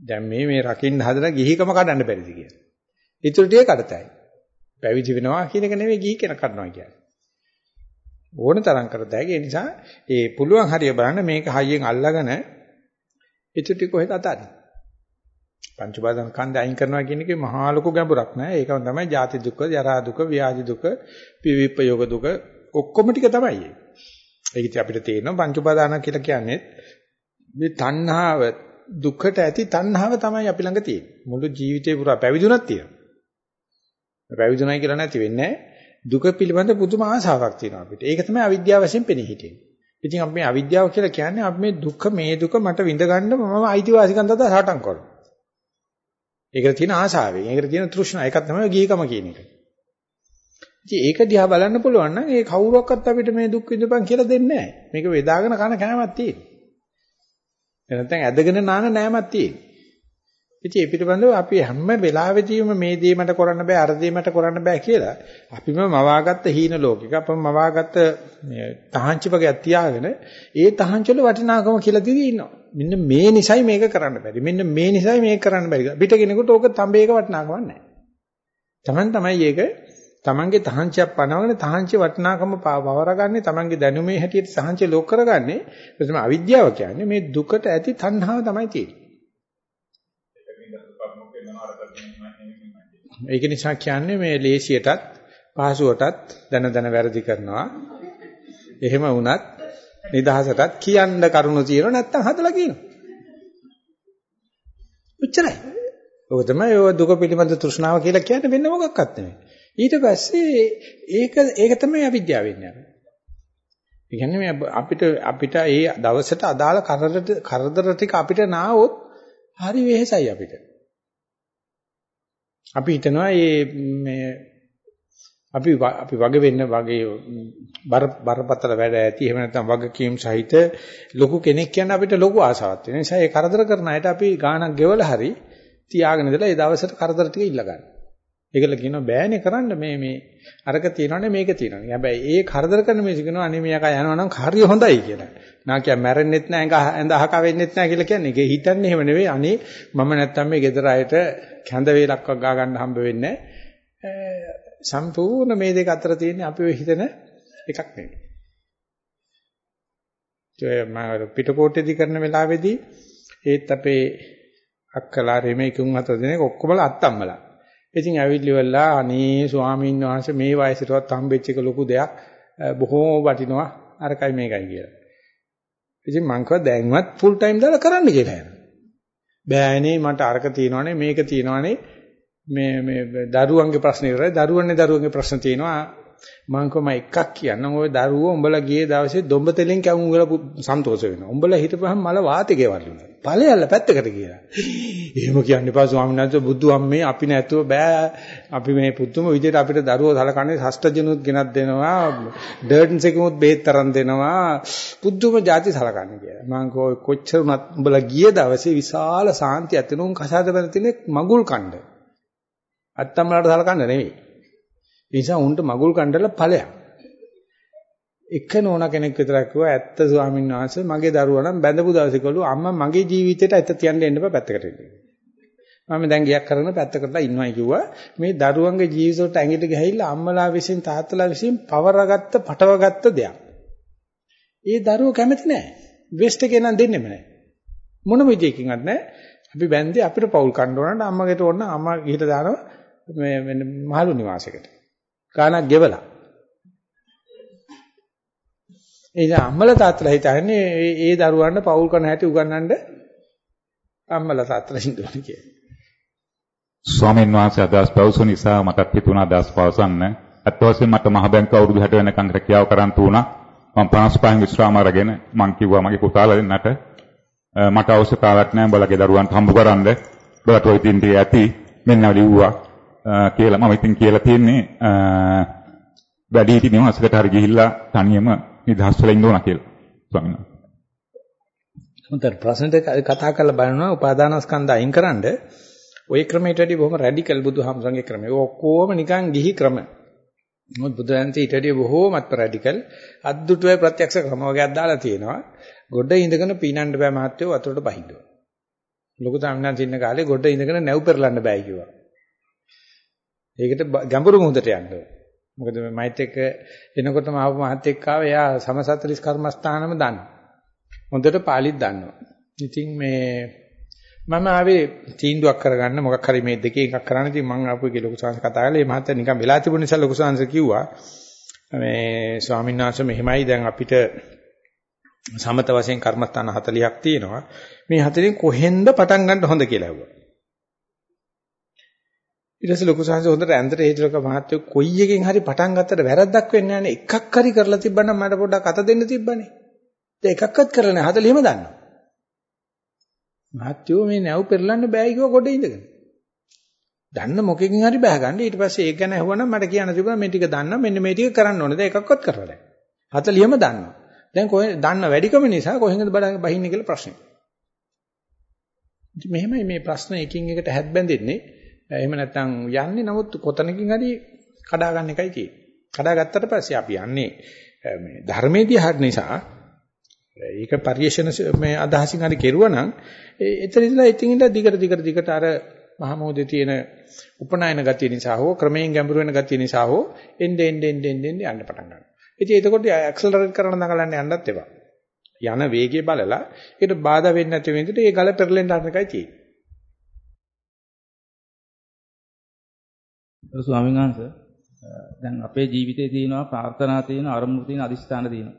A: දැන් මේ මේ රකින්න හදන ගිහිකම කඩන්න බැරිද කියලා. ඊටු ටික කඩතයි. පැවිදි වෙනවා කියන එක නෙවෙයි ගිහි කෙනා කරනවා කියන්නේ. ඕන තරම් කරත හැකි. ඒ නිසා ඒ පුළුවන් හරිය බලන්න මේක හයියෙන් අල්ලගෙන ඉතුරු ටික කොහෙද අතාරින්. පංච උපාදාන කන්ද අයින් කරනවා කියන එකේ මහා ලොකු ගැඹුරක් නෑ. ඒකම තමයි ජාති දුක, ජරා දුක, ව්‍යාධි දුක, විවිප්පයෝග දුක ඔක්කොම ටික තමයි ඒක. ඒක ඉතින් අපිට තේරෙනවා පංච උපාදාන කියලා කියන්නේ මේ තණ්හාව දුකට ඇති තණ්හාව තමයි අපි ළඟ තියෙන්නේ. මුළු ජීවිතේ පුරා පැවිදුණක් තියෙනවා. පැවිදුණයි කියලා නැති වෙන්නේ දුක පිළිබඳ පුදුම ආසාවක් තියෙනවා අපිට. ඒක තමයි අවිද්‍යාව වශයෙන් පෙනී හිටින්නේ. ඉතින් අපි මේ අවිද්‍යාව කියලා කියන්නේ අපි මේ දුක මේ දුක මට විඳ ගන්න මම අයිතිවාසිකම් තත සටන් කරනවා. ඒකට තියෙන ආසාවෙන්, ඒකට තියෙන තෘෂ්ණාව, ඒකත් තමයි ගිහිකම කියන එක. ඉතින් ඒක දිහා බලන්න පුළුවන් නම් ඒ කවුරක්වත් අපිට මේ දුක් විඳපන් කියලා දෙන්නේ නැහැ. මේක වේදාගෙන කන කෑමක් තියෙනවා. නැත්නම් ඇදගෙන නාන නෑමක් තියෙනවා. ඉතින් ඒ පිටබඳව අපි හැම වෙලාවෙදීම මේ දේ මට කරන්න බෑ අර දේ මට කරන්න බෑ කියලා අපිම මවාගත්ත හීන ලෝකික අපම මවාගත්ත මේ තහංචි වගේක් තියාගෙන ඒ තහංචි වල වටිනාකම කියලා දිවි ඉන්නවා. මෙන්න මේ නිසයි මේක කරන්න බැරි. මෙන්න මේ නිසයි මේක කරන්න බැරි. පිට කෙනෙකුට ඕක තඹේක වටිනාකමක් නැහැ. Taman තමයි ඒක තමන්ගේ තහංචියක් පනවගෙන තහංචි වටිනාකම පවරගන්නේ තමන්ගේ දැනුමේ හැටියට තහංචි ලෝක කරගන්නේ එතන අවිද්‍යාව කියන්නේ මේ දුකට ඇති තණ්හාව තමයි තියෙන්නේ. ඒක නිසා කියන්නේ මේ ලේසියටත් පහසුවටත් දන දන වැරදි කරනවා. එහෙම වුණත් නිදහසටත් කියන්න කරුණු තියෙනව නැත්තම් හදලා කියනවා. උච්චරයි. ඔක තමයි ඔය දුක පිළිබඳ තෘෂ්ණාව කියලා කියන්නේ වෙන මොකක්වත් නෙමෙයි. ඊට පස්සේ ඒක ඒක තමයි අවිද්‍යාව වෙන්නේ. ඒ කියන්නේ මේ අපිට අපිට ඒ දවසට අදාළ කරදර කරදර ටික අපිට නාවොත් හරි වෙහෙසයි අපිට. අපි හිතනවා මේ මේ අපි අපි වග වෙන්න වගේ බර බරපතල වැඩ ඇති එහෙම නැත්නම් වගකීම් සහිත ලොකු කෙනෙක් කියන්න අපිට ලොකු ආසාවක් තියෙන නිසා ඒ කරදර කරන අයට අපි ගාණක් ගෙවලා හරි තියාගෙන ඉඳලා ඒ දවසට කරදර ටික ඉල්ල ගන්න. ඒකල කියනවා බෑනේ කරන්න මේ මේ අරක තියනවනේ මේක තියනවනේ. හැබැයි ඒ කරදර කරන මිනිස්සු කියනවා අනේ මෙයා කා යනවා නම් හරිය හොඳයි කියලා. නා කිය මැරෙන්නෙත් නෑ ඇඳ අහක වෙන්නෙත් නෑ කියලා කියන්නේ. ඒක හිතන්නේ එහෙම නෙවෙයි. අනේ මම නැත්තම් මේ ගෙදර අයට කැඳ වේලක් ගා ගන්න හම්බ වෙන්නේ සම්පූර්ණ මේ දෙක අතර තියෙන අපි ඔය හිතන එකක් නෙවෙයි. ඒ මම පිටකොටේදී කරන වෙලාවේදී ඒත් අපේ අක්කලා රෙමේ තුන් හතර දෙනෙක් ඔක්කොම අත්තම්මලා ඉතින් ඇවිල්ලිවලා අනේ ස්වාමීන් වහන්සේ මේ වයසටවත් හම්බෙච්ච එක ලොකු දෙයක්. බොහෝම වටිනවා. අරකයි මේකයි කියලා. ඉතින් මං කිව්වා දැන්වත් ෆුල් ටයිම් දාලා කරන්න කියලා යනවා. බෑනේ මට අරක තියෙනවනේ මේක තියෙනවනේ. මේ මේ දරුවන්ගේ ප්‍රශ්න ඉවරයි දරුවන්නේ දරුවන්ගේ ප්‍රශ්න තියෙනවා. මම කොහම එකක් කියන්නම් ඔය දරුවෝ උඹලා ගියේ දවසේ දොඹ තෙලෙන් කැවුම් වල සන්තෝෂ වෙනවා. උඹලා හිටපහම මල වාතේ ගෙවල්ලු. ඵලයල්ල පැත්තකට කියලා. එහෙම කියන්න එපා ස්වාමීන් වහන්සේ බුදු අම්මේ අපි නැතුව බෑ. අපි මේ පුතුම විදියට අපිට දරුවෝ සලකන්නේ ෂෂ්ඨජනුත් ගෙනත් දෙනවා. ඩර්ටන්ස් එකමුත් බෙහෙත් තරම් දෙනවා. පුදුම જાති සලකන්නේ කියලා. මම කොච්චර උඹලා ගියේ දවසේ විශාල සාන්තියක් වෙනුම් කසාද බඳ තින්නේ මඟුල් කණ්ඩ. අත්තම්මලට සලකන්න නෙවෙයි. ඒ නිසා උන්ට මගුල් කණ්ඩල ඵලයක්. එක නෝනා කෙනෙක් විතරක් කිව්වා ඇත්ත ස්වාමීන් වහන්සේ මගේ දරුවා නම් බැඳපු දවසේ කළු අම්මා මගේ ජීවිතේට ඇත්ත තියන්න එන්න බෑ පැත්තකට ඉන්න. මම දැන් ගියක් කරන පැත්තකටලා ඉන්නවයි කිව්වා මේ දරුවන්ගේ ජීවිතවලට ඇඟිලි ගහilla අම්මලා විසින් තාත්තලා විසින් පවරගත්ත පටවගත්ත දෙයක්. ඒ දරුවෝ කැමති නෑ. වෙස්ට් එකේ නම් දෙන්නෙම නෑ. මොන විදියකින්වත් නෑ. අපි බැන්දේ අපිට පවුල් කන්න ඕනට අම්මගෙට ඕන අම්මා ගිහිට දානවා මේ මහලු නිවාසයකට. ගානක් ගෙවලා. ඒ ඉතින් අම්මලා තාත්තලා හිතන්නේ ඒ දරුවන්ට පවුල් කරන හැටි උගන්වන්න අම්මලා තාත්තලා හිතන්නේ කියලා.
B: ස්වාමීන් වහන්සේ අදහස් පවසු නිසා මටත් හිතුණා අදහස් පවසන්න. අත් වශයෙන් මට මහ බැංකුව අවුරුදු 60 වෙනකන් රැකියාව කරන් තුණා. මම 55 විශ්‍රාම අරගෙන මං කිව්වා මගේ පුතාලා දෙන්නට මට අවශ්‍යතාවයක් නැහැ උඹලගේ දරුවන්ට හම්බ කරන්න. උඹලට ඔය තින් ටික ඇති මෙන්න ලිව්වා. කියලා මම ඉතින් කියලා තියෙන්නේ වැඩි හිටි නිවාසයකට හරි ගිහිල්ලා තනියම නිදහස් වෙලා ඉන්න ඕන කියලා ස්වාමීන් වහන්සේ.
A: උන්ට ප්‍රශ්නෙට කතා කරලා බලනවා උපාදානස්කන්ධ අයින්කරනද ওই ක්‍රමයට වඩා බොහොම රැඩිකල් බුදුහාමසංගේ ක්‍රමය. ඔක්කොම නිකන් ගිහි ක්‍රම. මොකද බුදුරජාණන් ඊට වඩා බොහෝමත් රැඩිකල් අද්දුටුවේ ප්‍රත්‍යක්ෂ ක්‍රම වර්ගයක් දාලා තියෙනවා. ගොඩ ඉඳගෙන පීනන්න බෑ මහත්තයෝ වතුරට බහින්න. ලොකු තමන්න් ඉන්න කාලේ ගොඩ ඉඳගෙන නැව් පෙරලන්න බෑ කිව්වා. ඒකට ගැඹුරු මුහුදට යන්න ඕනේ. මොකද මේ මයිත් එක්ක එනකොටම ආපු මහත් එක්ක ආව එයා සමසතරිස් කර්මස්ථානම දන්නවා. හොඳට පාලිත් දන්නවා. ඉතින් මේ මම ආවේ තීන්දුවක් කරගන්න මොකක් හරි මේ දෙකේ එකක් කරන්න ඉතින් මම ආපු එකේ ලොකු සංස් කතා කළා. මේ මහත්තයා නිකන් වෙලා තිබුණ නිසා ලොකු සංස් කිව්වා මේ ස්වාමීන් වහන්සේ මෙහෙමයි දැන් අපිට සමත වශයෙන් කර්මස්ථාන 40ක් තියෙනවා. මේ හතරෙන් කොහෙන්ද පටන් ගන්න හොඳ කියලා ඇහුවා. ඊට පස්සේ ලොකු සංහස හොඳට ඇඳට හේතුලක මහත්තයෝ කොයි එකෙන් හරි පටන් ගත්තට වැරද්දක් වෙන්නේ නැහැ නේ. එකක් හරි කරලා තිබ්බනම් මට පොඩ්ඩක් අත දෙන්න තිබ්බනේ. දැන් එකක්වත් කරලා නැහැ. 40ම දන්නවා. මහත්තයෝ මේ නැව් පෙරලන්න බෑ කිව්ව කොට ඉඳගෙන. දන්න මොකකින් හරි බෑ ගන්න. ඊට පස්සේ ඒක ගැන අහුවනම් මට කියන්න තිබුණා මේ ටික දන්නා මෙන්න මේ ටික කරන්න ඕනේ. දැන් එකක්වත් කරලා නැහැ. 40ම දන්නවා. දැන් කොහෙ දන්න වැඩිකම නිසා කොහෙන්ද බහින්නේ කියලා ප්‍රශ්නේ. ඉතින් මෙහෙමයි මේ ප්‍රශ්න එකින් එකට හැත් බැඳෙන්නේ. එහෙම නැත්නම් යන්නේ නමුත් කොතනකින් හරි කඩා ගන්න එකයි තියෙන්නේ. කඩා ගත්තට පස්සේ අපි යන්නේ මේ ධර්මයේදී හරි නිසා ඒක පරිේශන මේ අදහසින් හරි කෙරුවා නම් එතන ඉඳලා ඉතින් ඉඳලා දිගට දිගට දිගට අර මහමෝදේ තියෙන උපනායන ගතිය නිසා හෝ ක්‍රමයෙන් ගැඹුරු වෙන ගතිය නිසා හෝ එන්නේ එන්නේ එන්නේ එන්නේ යන්න පටන් ගන්නවා. ඉතින් එතකොට ඇක්සලරේට් කරන දඟලන්න යන්නත් එපා. යන වේගය බලලා ඒකට බාධා වෙන්නේ නැති වෙන විදිහට ඒ ගල පෙරලෙන්න අරන එකයි
C: තියෙන්නේ. ස්වාමීන් වහන්සේ දැන් අපේ ජීවිතේ තියෙනවා ප්‍රාර්ථනා තියෙන අරමුණු තියෙන අදිස්ථාන තියෙනවා.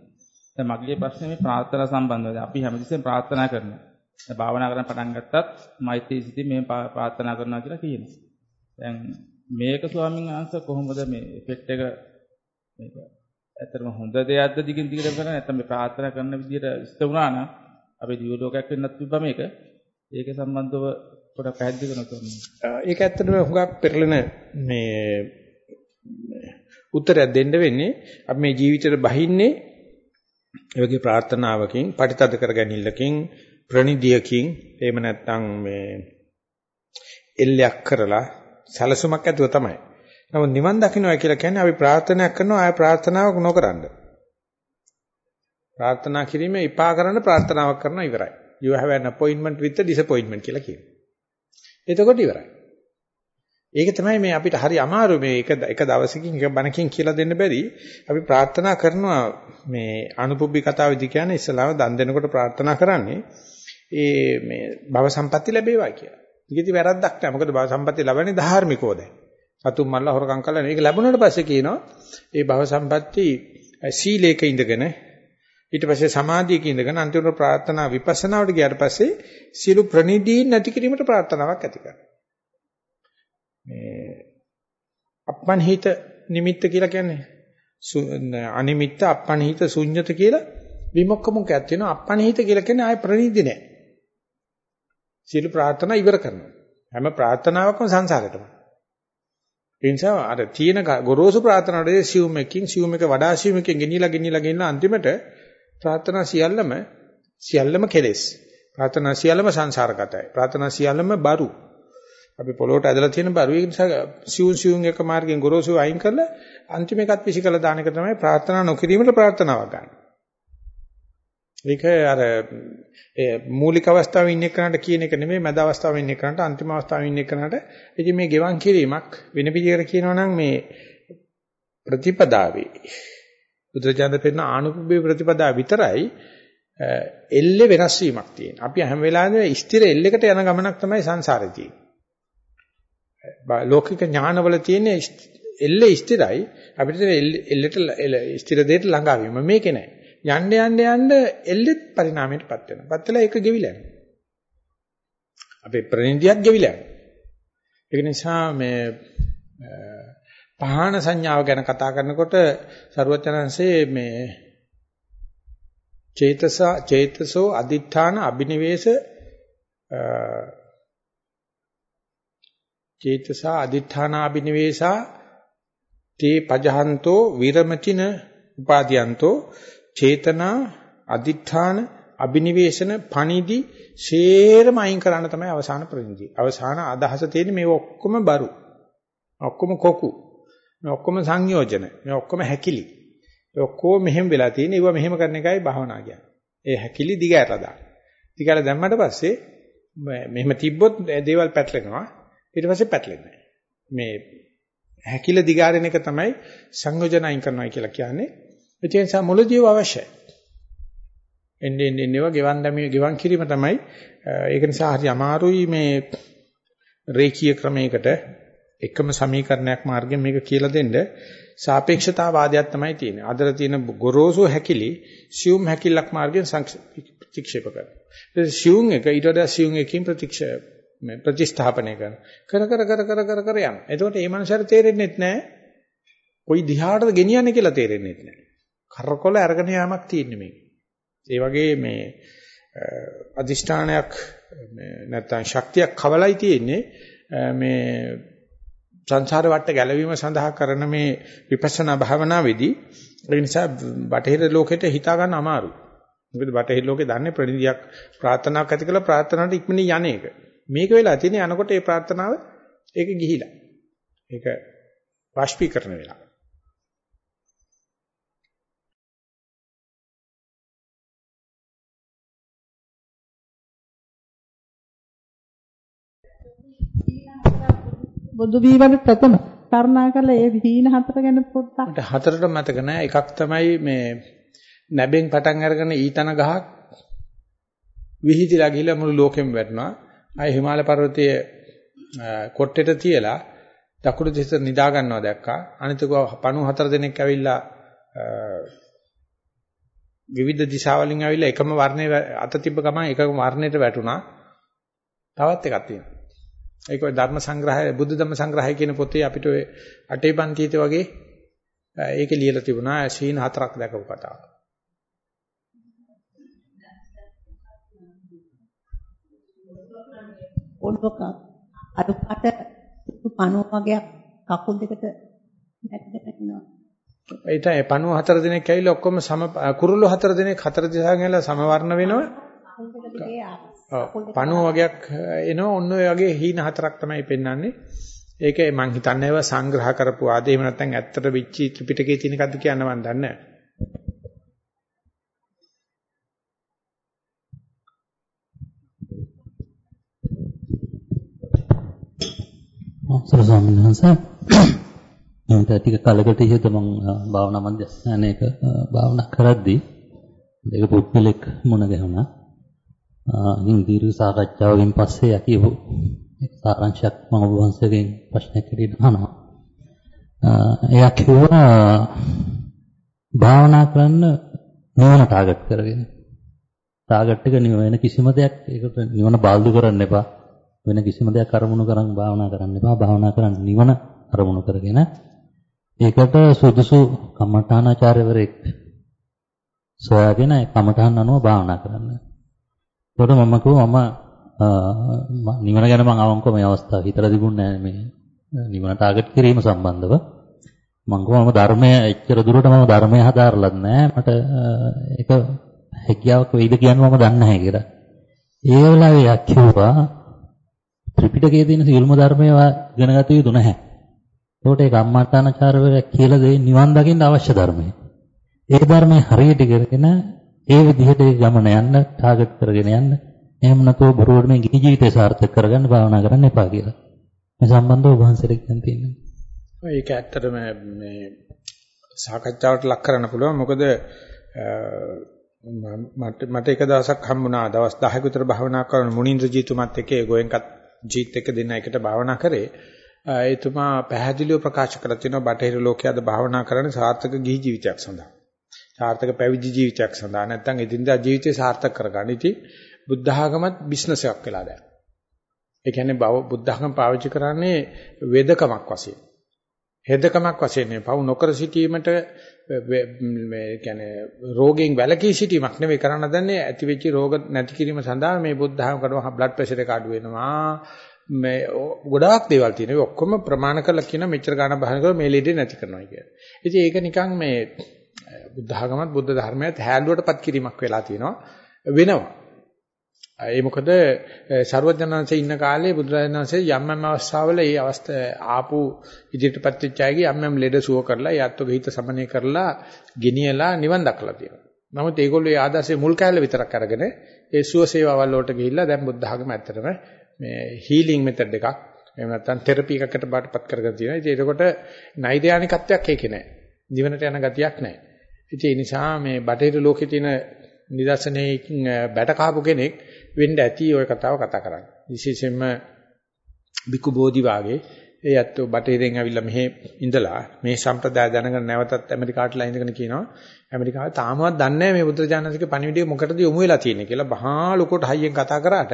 C: දැන් මගේ ප්‍රශ්නේ මේ ප්‍රාර්ථනා සම්බන්ධව. අපි හැමතිස්සෙම ප්‍රාර්ථනා කරනවා. දැන් භාවනා කරන්න පටන් ගත්තත් මෛත්‍රී සිතින් මේ ප්‍රාර්ථනා කරනවා කියලා කියනවා. දැන් මේක ස්වාමීන් වහන්සේ කොහොමද මේ ඉෆෙක්ට් එක මේක ඇත්තටම හොඳ දෙයක්ද දිගින් දිගට කරන්නේ නැත්නම් මේ ප්‍රාර්ථනා කරන විදිහට ඉස්ත වුණා නම් අපේ දිව ලෝකයක් වෙන්නත් තිබ්බා මේක. ඒක සම්බන්ධව පොඩක් පැහැදිලි කරනවා.
A: ඒක ඇත්තටම හුඟක් පෙරලෙන මේ උත්තරයක් දෙන්න වෙන්නේ අපි මේ ජීවිතේට බහින්නේ ඒ වගේ ප්‍රාර්ථනාවකින්, පටිතද කර ගැනීමකින්, ප්‍රනිධියකින් එහෙම නැත්නම් මේ එල්ලයක් කරලා සැලසුමක් ඇතුව තමයි. නමුත් නිවන් දකින්නයි කියලා කියන්නේ අපි ප්‍රාර්ථනා කරනවා ආය ප්‍රාර්ථනාවක් නොකරන්න. ප්‍රාර්ථනා කිරීම ඉපා කරන්න ප්‍රාර්ථනාවක් කරනවා ඉවරයි. You have an appointment with the disappointment කියලා කියනවා. එතකොට ඉවරයි. ඒක තමයි මේ අපිට හරි අමාරු මේ එක එක දවසකින් එක බණකින් කියලා දෙන්න බැරි. අපි ප්‍රාර්ථනා කරනවා මේ අනුපුබ්බි කතාවේදී කියන්නේ ඉස්සලාම දන් දෙනකොට ප්‍රාර්ථනා කරන්නේ ඒ මේ භව සම්පatti ලැබේවා කියලා. ඒකෙදි වැරද්දක් නැහැ. මොකද භව සම්පatti ලබන්නේ ධාර්මිකව දැන්. සතුන් මල්ලා හොරකම් කළා මේක ලැබුණාට පස්සේ කියනවා ඒ භව සම්පatti සීලේක ඉඳගෙන ඊට පස්සේ සමාධියක ඉඳගෙන අන්තිමට ප්‍රාර්ථනා විපස්සනාවට ගියාට පස්සේ සියලු ප්‍රනිදීන් නැති කිරීමට ප්‍රාර්ථනාවක් ඇති කරනවා. මේ අප්පන්හිත නිමිත්ත කියලා කියන්නේ අනිමිත්ත අප්පන්හිත ශුන්්‍යත කියලා විමුක්කමුකයක් තියෙනවා අප්පන්හිත කියලා කියන්නේ ආය ප්‍රනිදි නැහැ. සියලු ප්‍රාර්ථනා ඉවර කරනවා. හැම ප්‍රාර්ථනාවක්ම සංසාරයටම. ඒ නිසා අර තියෙන ගොරෝසු ප්‍රාර්ථනාවලදී සියුම් එකකින් සියුම් එක වඩා සියුම් එකකින් ගෙනිලා ගෙනිලා ගෙනිලා අන්තිමට ප්‍රාර්ථනා සියල්ලම සියල්ලම කෙලෙස්. ප්‍රාර්ථනා සියල්ලම සංසාරගතයි. ප්‍රාර්ථනා සියල්ලම බරු. අපි පොළොවට ඇදලා තියෙන බරු ඒ නිසා සියුම් සියුම් එක මාර්ගෙන් ගොරෝසු අයින් කරලා අන්තිම එකත් පිසිකලා දාන එක තමයි ප්‍රාර්ථනා නොකිරීමට ප්‍රාර්ථනාවක් ගන්න. ඒක අර මූලික අවස්ථාවේ ඉන්න එකනට කියන එක නෙමෙයි මැද අවස්ථාවේ ඉන්න එකනට අන්තිම අවස්ථාවේ ඉන්න එකනට ඉතින් මේ ගෙවන් කිරීමක් වෙන විදිහකට කියනවා නම් මේ ප්‍රතිපදාවේ බුදුරජාණන් පෙන්න ආනුභවයේ ප්‍රතිපදාව විතරයි එල්ලේ වෙනස් වීමක් තියෙන. අපි හැම වෙලාවෙම ස්ථිර එල්ලයකට යන ගමනක් තමයි සංසාරේ තියෙන්නේ. ලෞකික ඥානවල තියෙන එල්ලේ ස්ථිරයි අපිට එල්ලෙට ස්ථිර දෙයට ළඟා වීම මේකේ නෑ. යන්න යන්න යන්න එල්ලෙත් පරිණාමයටපත් වෙනවා. පත් වෙලා ඒක ගෙවිලා යනවා. අපේ ප්‍රනිධියත් ගෙවිලා යනවා. ඒක නිසා මේ පහාන සංඥාව ගැන කතා කරනකොට සරුවචනංශයේ මේ චේතස චේතසෝ අදිඨාන අබිනිවේෂ චේතස අදිඨාන අබිනිවේෂා තේ පජහන්තෝ විරමතින උපාදීයන්තෝ චේතනා අදිඨාන අබිනිවේෂණ පණිදි ෂේරම අයින් කරන්න තමයි අවසාන ප්‍රතිනිධි. අවසාන අදහස තියෙන්නේ මේ ඔක්කොම බරු. ඔක්කොම කොකු. මේ ඔක්කොම සංයෝජන. මේ ඔක්කොම හැකිලි. ඒ ඔක්කොම මෙහෙම වෙලා තියෙන. ඒවා මෙහෙම කරන එකයි භාවනා කියන්නේ. ඒ හැකිලි දිගහැරලා දාන්න. දිගහැරලා දැම්මට පස්සේ මෙහෙම තිබ්බොත් දේවල් පැටලෙනවා. ඊට පස්සේ පැටලෙන්නේ මේ හැකිල දිගාරින එක තමයි සංයෝජනයින් කරනවා කියලා කියන්නේ. ඒ නිසා මුලදීව අවශ්‍යයි. එන්නේ එන්නේ ඒවා ගෙවන් දැමීම ගෙවන් කිරීම තමයි ඒක නිසා හරි අමාරුයි මේ රේඛීය ක්‍රමයකට එකම සමීකරණයක් මාර්ගයෙන් මේක කියලා දෙන්න සාපේක්ෂතාවාදයක් තමයි තියෙන්නේ. අදර තියෙන ගොරෝසු හැකිලි සියුම් හැකිලක් මාර්ගයෙන් ප්‍රතික්ෂේප කරනවා. ඒ සියුම් එක ඊට වඩා සියුම් එකකින් ප්‍රතික්ෂේප ප්‍රතිස්ථාපනය කරන. කර කර කර කර කර කර යන. එතකොට මේ මනුස්සයාට තේරෙන්නේ නැහැ. කොයි දිහාටද ගෙනියන්නේ කියලා තේරෙන්නේ නැහැ. කරකොල අරගෙන යාමක් තියෙන්නේ මේක. ඒ වගේ මේ අදිෂ්ඨානයක් නැත්නම් ශක්තියක් කවලයි තියෙන්නේ මේ සංසාර වට ගැලවීම සඳහා කරන මේ විපස්සනා භාවනාවේදී ඒ නිසා බටහිර ලෝකෙට හිතා ගන්න අමාරුයි. මොකද බටහිර ලෝකේ දන්නේ ප්‍රණිදියක් ප්‍රාර්ථනාවක් ඇති කළා ප්‍රාර්ථනාවට ඉක්මනින් යන්නේක. මේක වෙලා තියෙන්නේ අනකොට ඒ ප්‍රාර්ථනාව ඒක ගිහිලා. ඒක වාෂ්පීකරණ වෙලා.
D: බුදු වීමට ප්‍රථම. කරුණා කරලා ඒ හීන හතර ගැන පොඩ්ඩක්.
A: මට හතරට මතක නෑ. එකක් තමයි මේ නැබෙන් පටන් අරගෙන ඊතන ගහක් විහිදිලා ගිහිල්ලා මුළු ලෝකෙම වැටුණා. ආය හිමාල පර්වතයේ කොට්ටෙට තියලා දකුණු දිශට නිදා ගන්නවා දැක්කා. අනිතක 54 දෙනෙක් ඇවිල්ලා විවිධ දිශාවලින් ඇවිල්ලා එකම වර්ණයේ අත තිබ්බ ගමන් එකම වර්ණයට වැටුණා. තවත් එකක් තියෙනවා. ඒක ධර්ම සංග්‍රහය බුද්ධ ධම්ම සංග්‍රහය කියන පොතේ අපිට ඔය අටේ පන්තියේ වගේ ඒකේ ලියලා තිබුණා සීන හතරක් දැකපු කතාව.
D: ඔන්නක අර පාට පණුව වගේ කකුල් දෙකට නැටගෙන
A: ඒ තමයි පණුව හතර දිනක් ඇවිල්ලා ඔක්කොම සම කුරුල්ලෝ හතර දිනක් හතර දිශාවෙන් ඇවිල්ලා සමවර්ණ වෙනවා. පණුව වගේක් එනවා ඔන්න ඔය වගේ හීන හතරක් තමයි පෙන්වන්නේ. ඒක මම හිතන්නේ ඒවා සංග්‍රහ කරපු ආද එහෙම නැත්නම් ඇත්තට විච්චි ත්‍රිපිටකයේ තියෙන එකක්ද කියන්න මම දන්නේ නැහැ.
E: සර ස්වාමීන් වහන්සේ මම ටික කලකට ඉහත මම භාවනා මධ්‍යස්ථානයක භාවනා කරද්දී ඒක පුද්ගලෙක් මුණ ගැහුණා. ඉතින් දීර්ඝ සාකච්ඡාවකින් පස්සේ යකියපු සාරාංශයක් මම ඔබ වහන්සේගෙන් ප්‍රශ්නයක් හැටියට අහනවා. එයා කිව්වා භාවනා කරන්න නිවන ටාගට් කරගෙන. ටාගට් එක වෙන කිසිම දෙයක් ඒකට නිවන බාල්දු කරන්න එපා. වෙන කිසිම දෙයක් අරමුණු කරන් භාවනා කරන්න එපා. භාවනා කරන්න නිවන අරමුණු කරගෙන ඒකට සුදුසු කමඨානාචාර්යවරයෙක් සොයාගෙන කමඨාන් අනුව භාවනා කරන්න. ඒකට මම කිව්වා මම නිවන ගැන මම අවංකව මේ අවස්ථාව හිතලා තිබුණේ නැහැ මේ නිවන ටාගට් කිරීම සම්බන්ධව. මම කිව්වා මම ධර්මයේ එච්චර දුරට මම ධර්මයේ හදාarලත් නැහැ. මට ඒක හැකියාවක් වෙයිද කියන්න මම දන්නේ නැහැ කියලා. ඒ වෙලාවේ යා කිව්වා ත්‍රිපිටකයේ තියෙන සියලුම ධර්මය ඉගෙන ගත යුතු නැහැ. ඒකට ඒ කම්මඨානාචාර්යවරයා කියලා දෙයි නිවන් දකින්න අවශ්‍ය ධර්මය. ඒ ධර්මයේ හරියට ඉගෙනගෙන ඒ විදිහට ඒ ගමන යන්න ටාගට් කරගෙන යන්න. එහෙම නැතුව බොරුවට මේ ගිහි ජීවිතය සාර්ථක කරගන්න භාවනා කරන්න එපා කියලා. මේ සම්බන්ධව වහන්සේට කියන්න තියෙනවා.
A: ඒක ඇත්තටම මේ සාකච්ඡාවට ලක් කරන්න පුළුවන්. මොකද මට මට එක දවසක් හම්බුණා දවස් 10ක විතර භාවනා කරන මුනින්ද්‍ර ජීතුමත් එක්ක ඒ ගෝයෙන්කත් ජීත් එක්ක දෙන්න එකට භාවනා කරේ. එතුමා පැහැදිලිව ප්‍රකාශ කරලා තිනවා බටහිර ලෝකයේ අද භාවනා කරන්නේ සාර්ථක ගිහි ජීවිතයක් සඳහා. සාර්ථක පැවිදි ජීවිතයක් සඳහා නැත්නම් එදිනදා ජීවිතය සාර්ථක කරගන්න. ඉතින් බුද්ධ ආගමත් බිස්නස් එකක් වෙලා දැන්. ඒ කියන්නේ බුද්ධ ආගම පාවිච්චි කරන්නේ වේදකමක් වශයෙන්. හෙදකමක් වශයෙන් නෙවෙයි. පවු නොකර සිටීමට මේ කියන්නේ රෝගයෙන් වැළකී සිටීමක් නෙවෙයි කරන්න දන්නේ ඇති වෙච්ච රෝග නැති කිරීම සඳහා මේ බුද්ධ ආගම කරන බ්ලඩ් ප්‍රෙෂර් එක අඩු වෙනවා. මේ ගොඩාක් දේවල් තියෙනවා. ඒ ඔක්කොම ප්‍රමාණ කරලා කියන මෙච්චර ගාණක් බහන කරලා මේ ලෙඩේ නැති කරනවා කියන්නේ. ඉතින් ඒක නිකන් මේ බුද්ධ ආගමත් බුද්ධ ධර්මයත් හැල්ලුවටපත් කිරීමක් වෙලා තියෙනවා වෙනවා. ඒ මොකද ਸਰවඥාන්සේ ඉන්න කාලේ බුදුරජාණන්සේ යම් යම් අවස්ථාවල ඒ අවස්ථා ආපු ඉදිරියටපත් වෙච්ච අයගේ යම් යම් ලෙඩ සුව කරලා යත්තුගේ හිත සමනය කරලා ගෙනියලා නිවන් දක්ලා තියෙනවා. නමුත් ඒගොල්ලෝ ඒ ආදර්ශයේ මුල් කැලේ විතරක් අරගෙන ඒ සුව සේවාවල් වලට ගිහිල්ලා දැන් බුද්ධ ආගම ඇත්තටම මේ හීලින් මෙතඩ් එකක් එහෙම නැත්නම් තෙරපි එකකට බාටපත් කරගෙන තියෙනවා. ඉතින් ඒකකොට නෛර්යානිකත්වයක් ඒකේ නැහැ. නිවනට යන ගතියක් නැහැ. ඉතින් ඒ නිසා මේ බටහිර ලෝකේ තියෙන නිදර්ශනයකින් බැට කහපු කෙනෙක් වෙන්න ඇති ওই කතාව කතා කරන්නේ. විශේෂයෙන්ම බිකු බෝධි වාගේ ඒ ඇත්තෝ බටහිරෙන් ඇවිල්ලා මෙහෙ ඉඳලා මේ සම්ප්‍රදාය දැනගෙන නැවතත් ඇමරිකාටලා ඉඳගෙන කියනවා ඇමරිකාව තාමවත් දන්නේ නැහැ මේ බුදුරජාණන්සේගේ පණිවිඩය මොකටද යොමු වෙලා තියෙන්නේ කියලා බහා ලොකෝට හයියෙන් කතා කරාට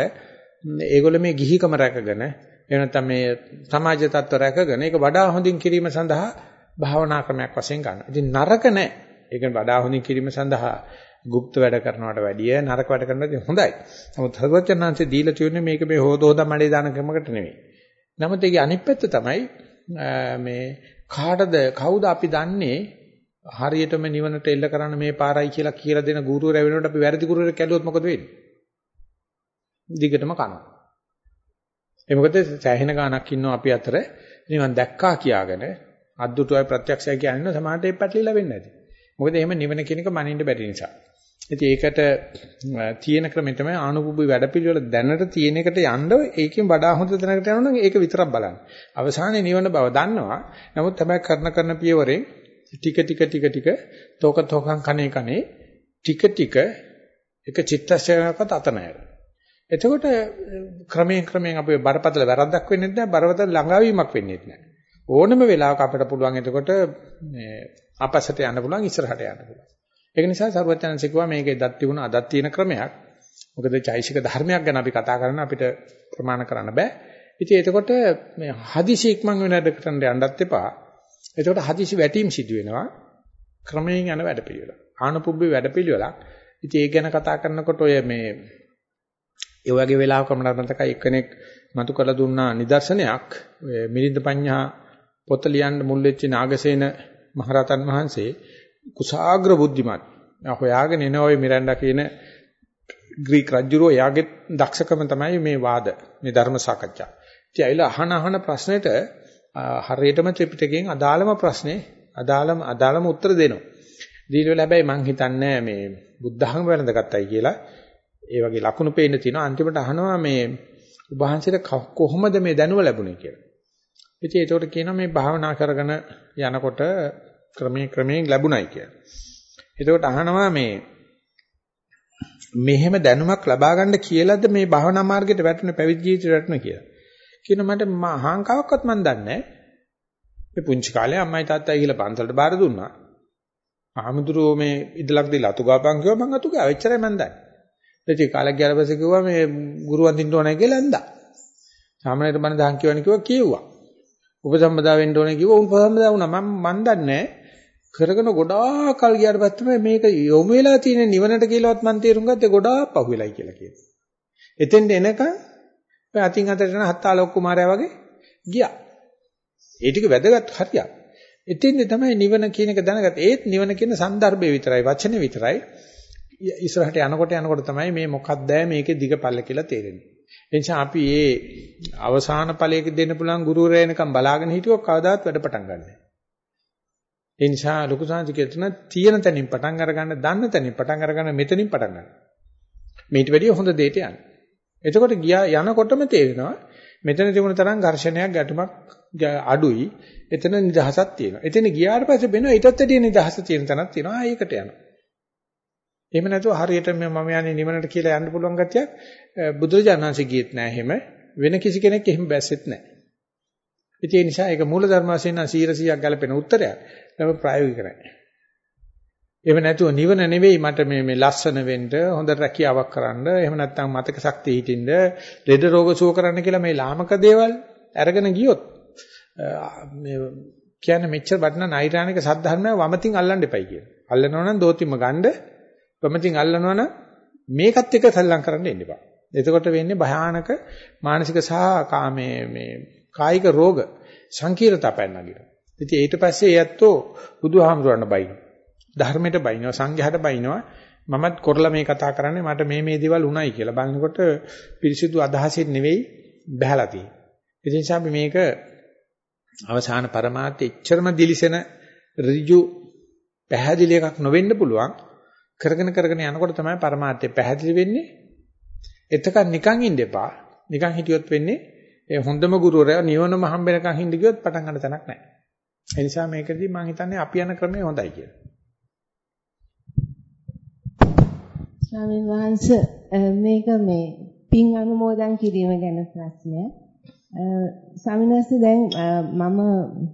A: ඒගොල්ලෝ මේ ගිහිකම රැකගෙන එහෙම නැත්නම් මේ සමාජ තත්ත්ව රැකගෙන ඒක වඩා හොඳින් කිරීම සඳහා භාවනා ක්‍රමයක් වශයෙන් ගන්න. ඉතින් නරක නැහැ. ඒක වඩා හොඳින් කිරීම සඳහා গুপ্ত වැඩ කරනවට වැඩිය නරක වැඩ කරනවට හොඳයි. නමුත් සර්වඥාන්සේ දීලා තියෙන්නේ මේක මේ හොද හොද මඩේ දාන ක්‍රමකට නෙමෙයි. නමුත් ඒකේ අනිත් පැත්ත තමයි මේ කාටද කවුද අපි දන්නේ හරියටම නිවනට එල්ල කරන්න මේ පාරයි කියලා කියලා දෙන ගුරුවරයා වෙනකොට අපි වැරදි ගුරුවරයෙක් කැළුවොත් මොකද වෙන්නේ? දිගටම කනවා. ඒ මොකද සෑහෙන ගාණක් ඉන්නවා අපි අතර නිවන් දැක්කා කියාගෙන අද්දුටුවයි ප්‍රත්‍යක්ෂය කියන්නේ සමාහට ඒ පැටලිලා වෙන්නේ නැති. මොකද එහෙම නිවන කියන එක මනින්න බැරි නිසා. ඉතින් ඒකට තියෙන ක්‍රමය තමයි ආනුභවී වැඩපිළිවෙල දැනට තියෙන එකට යන්න ඒකෙන් වඩා හොඳ තැනකට යනවා නම් ඒක විතරක් බලන්න. අවසානයේ නිවන බව දන්නවා. නමුත් තමයි කරන කරන පියවරෙන් ටික ටික ටික ටික තෝක තෝකම් කනේ කනේ ටික ටික එක චිත්තශයනකට අත නැහැ. එතකොට ක්‍රමයෙන් ක්‍රමයෙන් අපේ බරපතල වැරද්දක් වෙන්නේ නැහැ බරපතල ළඟාවීමක් වෙන්නේ නැහැ. ඕනම වෙලාවක අපිට පුළුවන් එතකොට මේ අපසට යන්න පුළුවන් ඉස්සරහට යන්න පුළුවන්. ඒක නිසා සරුවචනන්සේ කිව්වා මේකේ දත් තිබුණ අදත් තියෙන ක්‍රමයක්. මොකද චෛසික ධර්මයක් ගැන අපි කතා කරන අපිට ප්‍රමාණ කරන්න බෑ. ඉතින් එතකොට මේ හදිසි ඉක්මන් වෙන වැඩකට යන්නත් එපා. එතකොට හදිසි වැටීම් සිදු වෙනවා. ක්‍රමයෙන් යන වැඩපිළිවෙල. ආනුපුබ්බේ වැඩපිළිවෙලක්. ඉතින් ඒක ගැන කතා කරනකොට ඔය මේ ඒ වගේ වෙලාවක මට මතකයි එක්කෙනෙක් මතු කරලා දුන්නා නිදර්ශනයක්. ඔය මිලින්ද පඤ්ඤා පොත ලියන්න මුල් වෙච්ච නාගසේන මහරහතන් වහන්සේ කුසාග්‍ර බුද්ධිමත්. හොයාගෙන එන ඔය මිරැන්ඩා කියන ග්‍රීක රජුරෝ එයාගේ දක්ෂකම තමයි මේ වාද මේ ධර්ම සාකච්ඡා. ඉතින් ඇවිල්ලා අහන අහන ප්‍රශ්නෙට හරියටම ත්‍රිපිටකයෙන් අදාළම ප්‍රශ්නේ අදාළම අදාළම උත්තර දෙනවා. දීලා හැබැයි මං හිතන්නේ මේ බුද්ධහම වැළඳගත්තයි කියලා. ඒ වගේ ලකුණු පේන්න තියෙනවා. අන්තිමට අහනවා මේ උභාන්සිට කොහොමද මේ දැනුම ලැබුණේ කියලා. ඉතින් ඒකට කියනවා මේ භාවනා කරගෙන යනකොට ක්‍රමයේ ක්‍රමයෙන් ලැබුණයි කියලා. එතකොට අහනවා මේ මෙහෙම දැනුමක් ලබා ගන්න කියලාද මේ භාවනා මාර්ගයට වැටුනේ පැවිදි ජීවිතයට වැටුනේ කියලා. කියන මට මහාංකාවක්වත් මන් දන්නේ නැහැ. මේ පුංචි කාලේ අම්මයි තාත්තයි කියලා පන්සලට බාර දුන්නා. ආමුදුරෝ මේ ඉදලක් දීලා අතු ගාපන් කිව්වා මං අතු ගාව. එච්චරයි මන් දන්නේ. ඉතින් කාලයක් ගියාට පස්සේ කිව්වා මේ ගුරුවන් දින්න ඕනේ කියලා ඇඳා. සාමාන්‍යයෙන් බණ දහන් කියවන කිව්වා කියෙව්වා. උපසම්බදා වෙන්න ඕනේ කිව්ව උන් උපසම්බදා වුණා මම මන් දන්නේ කරගෙන ගොඩාක් කල් ගියාට පස්සේ මේක යොමු වෙලා තියෙන නිවනට කියලාවත් මන් තේරුම් ගත්තේ ගොඩාක් පහු වෙලයි කියලා කියනවා. එතෙන්ට එනකන් ඔය අතින් අතට යන හත්තාලෝක කුමාරයා වගේ ගියා. ඒ ටික වැදගත් හරියක්. එතෙන්ද තමයි නිවන කියන එක දැනගත්තේ. ඒත් නිවන කියන સંદર્ભය විතරයි, වචනේ විතරයි. ඉස්සරහට යනකොට යනකොට තමයි මේ මොකක්ද මේකේ දිගපල්ල කියලා තේරෙන්නේ. ඒ නිසා අපි මේ අවසාන ඵලයක දෙන්න පුළුවන් ගුරුවරයා එනකම් බලාගෙන හිටියොත් කවදාවත් වැඩ පටන් ගන්නෑ. ඒ නිසා ලොකු සාංශ කියන තියෙන තැනින් පටන් අරගන්න, දන්න තැනින් පටන් අරගන්න, මෙතනින් පටන් ගන්න. මේට වැඩිය හොඳ දෙයට යන්න. එතකොට ගියා යනකොටම තේරෙනවා මෙතන තිබුණ තරම් ඝර්ෂණයක් ගැටුමක් අඩුයි. එතන නිදහසක් තියෙනවා. එතන ගියාට පස්සේ වෙනවා ඊටත් වැඩිය නිදහස තියෙන තැනක් තියෙනවා. ඒකට යනවා. එහෙම නැතුව හරියට මම යන්නේ නිවනට කියලා යන්න පුළුවන් ගතියක් බුදුරජාණන්සේ ගියෙත් නෑ එහෙම වෙන කිසි කෙනෙක් එහෙම බැස්සෙත් නෑ. ඒ නිසා ඒක මූල ධර්ම වශයෙන් 100ක් ගැලපෙන උත්තරයක්. ඒක ප්‍රායෝගික නෑ. එහෙම නැතුව නිවන නෙවෙයි මට මේ මේ ලස්සන වෙන්න හොඳ රැකියාවක් කරන්න එහෙම නැත්නම් මතක ශක්තිය හිටින්න ලෙඩ රෝග සුව කරන්න කියලා මේ ලාමක දේවල් අරගෙන ගියොත් මේ කියන්නේ මෙච්චර වටිනා නෛර්යානික සද්ධර්මය වමතින් අල්ලන්න එපයි කියලා. අල්ලනවා නම් දෝතිම ගන්න වමතින් අල්ලනවා නම් මේකත් එක්ක සල්ලම් කරන්න එන්න එපා. එතකොට වෙන්නේ භයානක මානසික සහ කාමේ මේ කායික රෝග සංකීර්ණතා පැනනගිනවා. ඉතින් ඊට පස්සේ ඒත්තෝ බුදුහාමුදුරන්න බයින. ධර්මයට බයිනවා සංඝයාට බයිනවා. මමත් කරලා මේ කතා කරන්නේ මට මේ මේ දේවල් උණයි කියලා. බලනකොට පිරිසිදු අදහසින් නෙවෙයි බහැලා තියෙන්නේ. ඒ නිසා අපි මේක අවසාන પરමාර්ථය එච්චරම දිලිසෙන ඍජු පැහැදිලි එකක් නොවෙන්න පුළුවන්. කරගෙන කරගෙන යනකොට තමයි પરමාර්ථය පැහැදිලි වෙන්නේ. එතකන් නිකන් ඉන්න එපා. නිකන් හිටියොත් වෙන්නේ ඒ හොඳම ගුරුවරයා නිවනම හම්බෙනකන් හින්ද ගියොත් පටන් ගන්න තැනක් නැහැ. ඒ නිසා මේකදී මම හිතන්නේ අපි යන ක්‍රමය හොඳයි කියලා.
F: ස්වාමීන් වහන්සේ මේක මේ පින් අනුමෝදන් කිරීම ගැන ප්‍රශ්නය. ස්වාමීන් වහන්සේ දැන් මම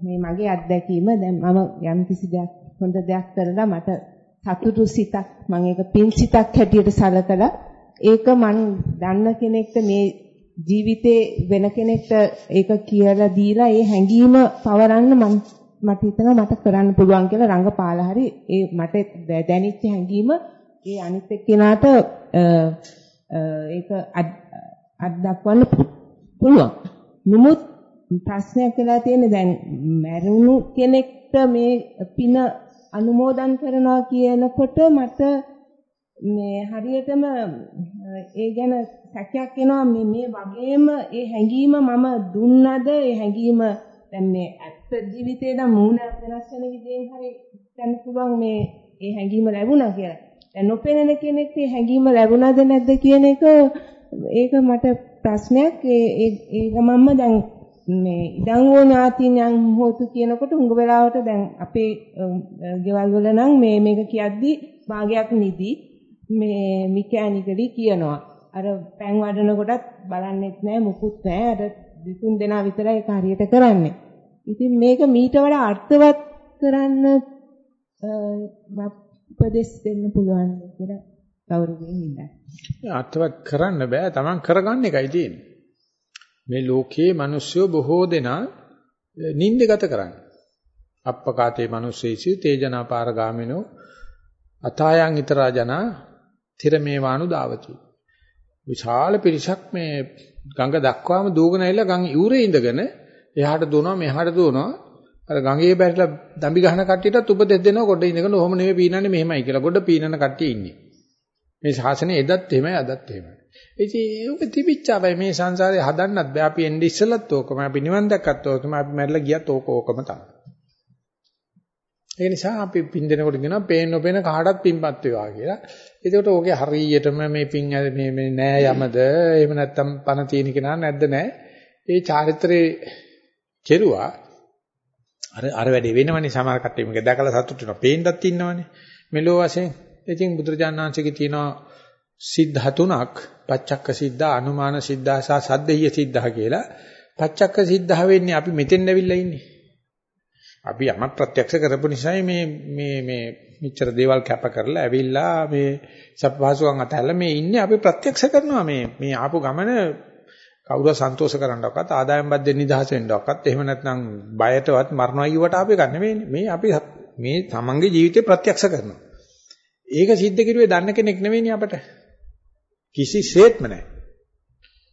F: මේ මගේ අත්දැකීම දැන් මම යම් කිසි දෙයක් හොඳ දෙයක් කරලා මට සතුටු සිතක් මම ඒක පින් සිතක් හැටියට සලකලා ඒක මං දන්න කෙනෙක්ට මේ ජීවිතේ වෙන කෙනෙක්ට ඒක කියලා දීලා ඒ හැඟීම පවරන්න මම මට හිතෙනවා මට කරන්න පුළුවන් කියලා රංගපාලා හරි ඒ මට දැනෙච්ච හැඟීම ඒ අනිත් එක්කෙනාට ඒක අත් දක්වන්න පුළුවන්. නමුත් ප්‍රශ්නයක් වෙලා තියෙන්නේ දැන් මැරුණු කෙනෙක්ට මේ පින අනුමෝදන් කරනවා කියනකොට මට මේ හරියටම ඒ ගැන සැකයක් එනවා. මේ මේ වගේම ඒ හැඟීම මම දුන්නද? ඒ හැඟීම දැන් මේ ඇත්ත ජීවිතේ නම් මූණ වෙනස් වෙන විදිහෙන් හරි දැන් පුළුවන් මේ ඒ හැඟීම ලැබුණා කියලා. දැන් නොපෙනෙන කෙනෙක්ට ඒ හැඟීම ලැබුණාද නැද්ද කියන එක ඒක මට ප්‍රශ්නයක්. ඒ ඒ ගමම්ම දැන් මේ ඉදන් වූ ඥාතියන් හොතු කියනකොට හුඟ වෙලාවට දැන් අපේ ගෙවල් වල නම් මේ මේක කියද්දි භාගයක් නිදි මේ මිකෑනිකලි කියනවා. අර පෑන් වඩන කොටත් බලන්නෙත් නෑ මුකුත් නෑ. අර දෙතුන් දෙනා විතරයි ඒක හරියට කරන්නේ. ඉතින් මේක මීට වඩා අර්ථවත් කරන්න උපදෙස් දෙන්න පුළුවන් කියලා කවුරුගෙන් ඉඳලා.
A: අර්ථවත් කරන්න බෑ. Taman කරගන්න එකයි තියෙන්නේ. මේ ලෝකයේ මිනිස්සු බොහෝ දෙනා නිින්ද ගත කරන්නේ. අප්පකාතේ මිනිස්සෙසි තේජනා පාරගාමිනෝ අතායන් ිතරා ජනා තිරමේවානු දාවති. විශාල පිරිසක් මේ ගඟ දක්වාම දූගෙන ඇවිල්ලා ගඟ ඉවුරේ ඉඳගෙන එහාට දුවනවා මෙහාට දුවනවා අර ගඟේ බැරිලා දම්බි ගහන කට්ටියටත් උපදෙස් දෙනවා ගොඩ ඉඳගෙන ඔහොම නෙවෙයි පීනන්නේ මෙහෙමයි කියලා. ගොඩ පීනන කට්ටිය ඉන්නේ. මේ ශාසනය එදත් එහෙමයි අදත් එහෙමයි. ඉතින් ඒක තිබිච්චාවයි මේ සංසාරේ හදන්නත් බෑ. අපි එන්නේ ඉස්සෙල්ලත් ඕකම අපි නිවන් දැක්කත් ඕකම අපි මැරලා ගියත් ඕක ඕකම තමයි. ඒ නිසා අපි පින් දෙනකොට කියනවා පේන්න නොපේන කාටවත් පින්පත් වේවා කියලා. ඒකට ඕකේ හරියටම මේ පින් මේ මේ නෑ යමද එහෙම නැත්තම් පණ තියෙන කෙනා නැද්ද නෑ. ඒ චාරිත්‍රයේ කෙරුවා අර අර වැඩේ වෙනවනේ සමහර කට්ටිය මේක දැකලා සතුටු වෙනවා. පේන්නත් ඉන්නවනේ. මෙලෝ වශයෙන්. ඉතින් බුදුරජාණන් වහන්සේගේ තියෙනවා සිද්ධ තුනක් පච්චක්ක සිද්ධා අනුමාන සිද්ධා සහ සද්දේය සිද්ධා කියලා. පච්චක්ක සිද්ධා වෙන්නේ අපි මෙතෙන් ඇවිල්ලා ඉන්නේ. අපි යමක් ප්‍රත්‍යක්ෂ කරපු නිසායි මේ මේ මේ මෙච්චර දේවල් කැප කරලා ඇවිල්ලා මේ සපහසුකම් අතහැරලා මේ ඉන්නේ අපි ප්‍රත්‍යක්ෂ කරනවා මේ මේ ආපු ගමන කවුරු සන්තෝෂ කරන්නවක්වත් ආදායම් බද්දෙන් නිදහස් වෙන්නවක්වත් එහෙම නැත්නම් බයටවත් මරණයි කියවට ආපේ ගන්න නෙවෙයි මේ අපි මේ තමන්ගේ ජීවිතේ ප්‍රත්‍යක්ෂ කරනවා ඒක සිද්ධ කිරුවේ දන්න කෙනෙක් නෙවෙයිනේ අපට කිසිසේත්ම නැහැ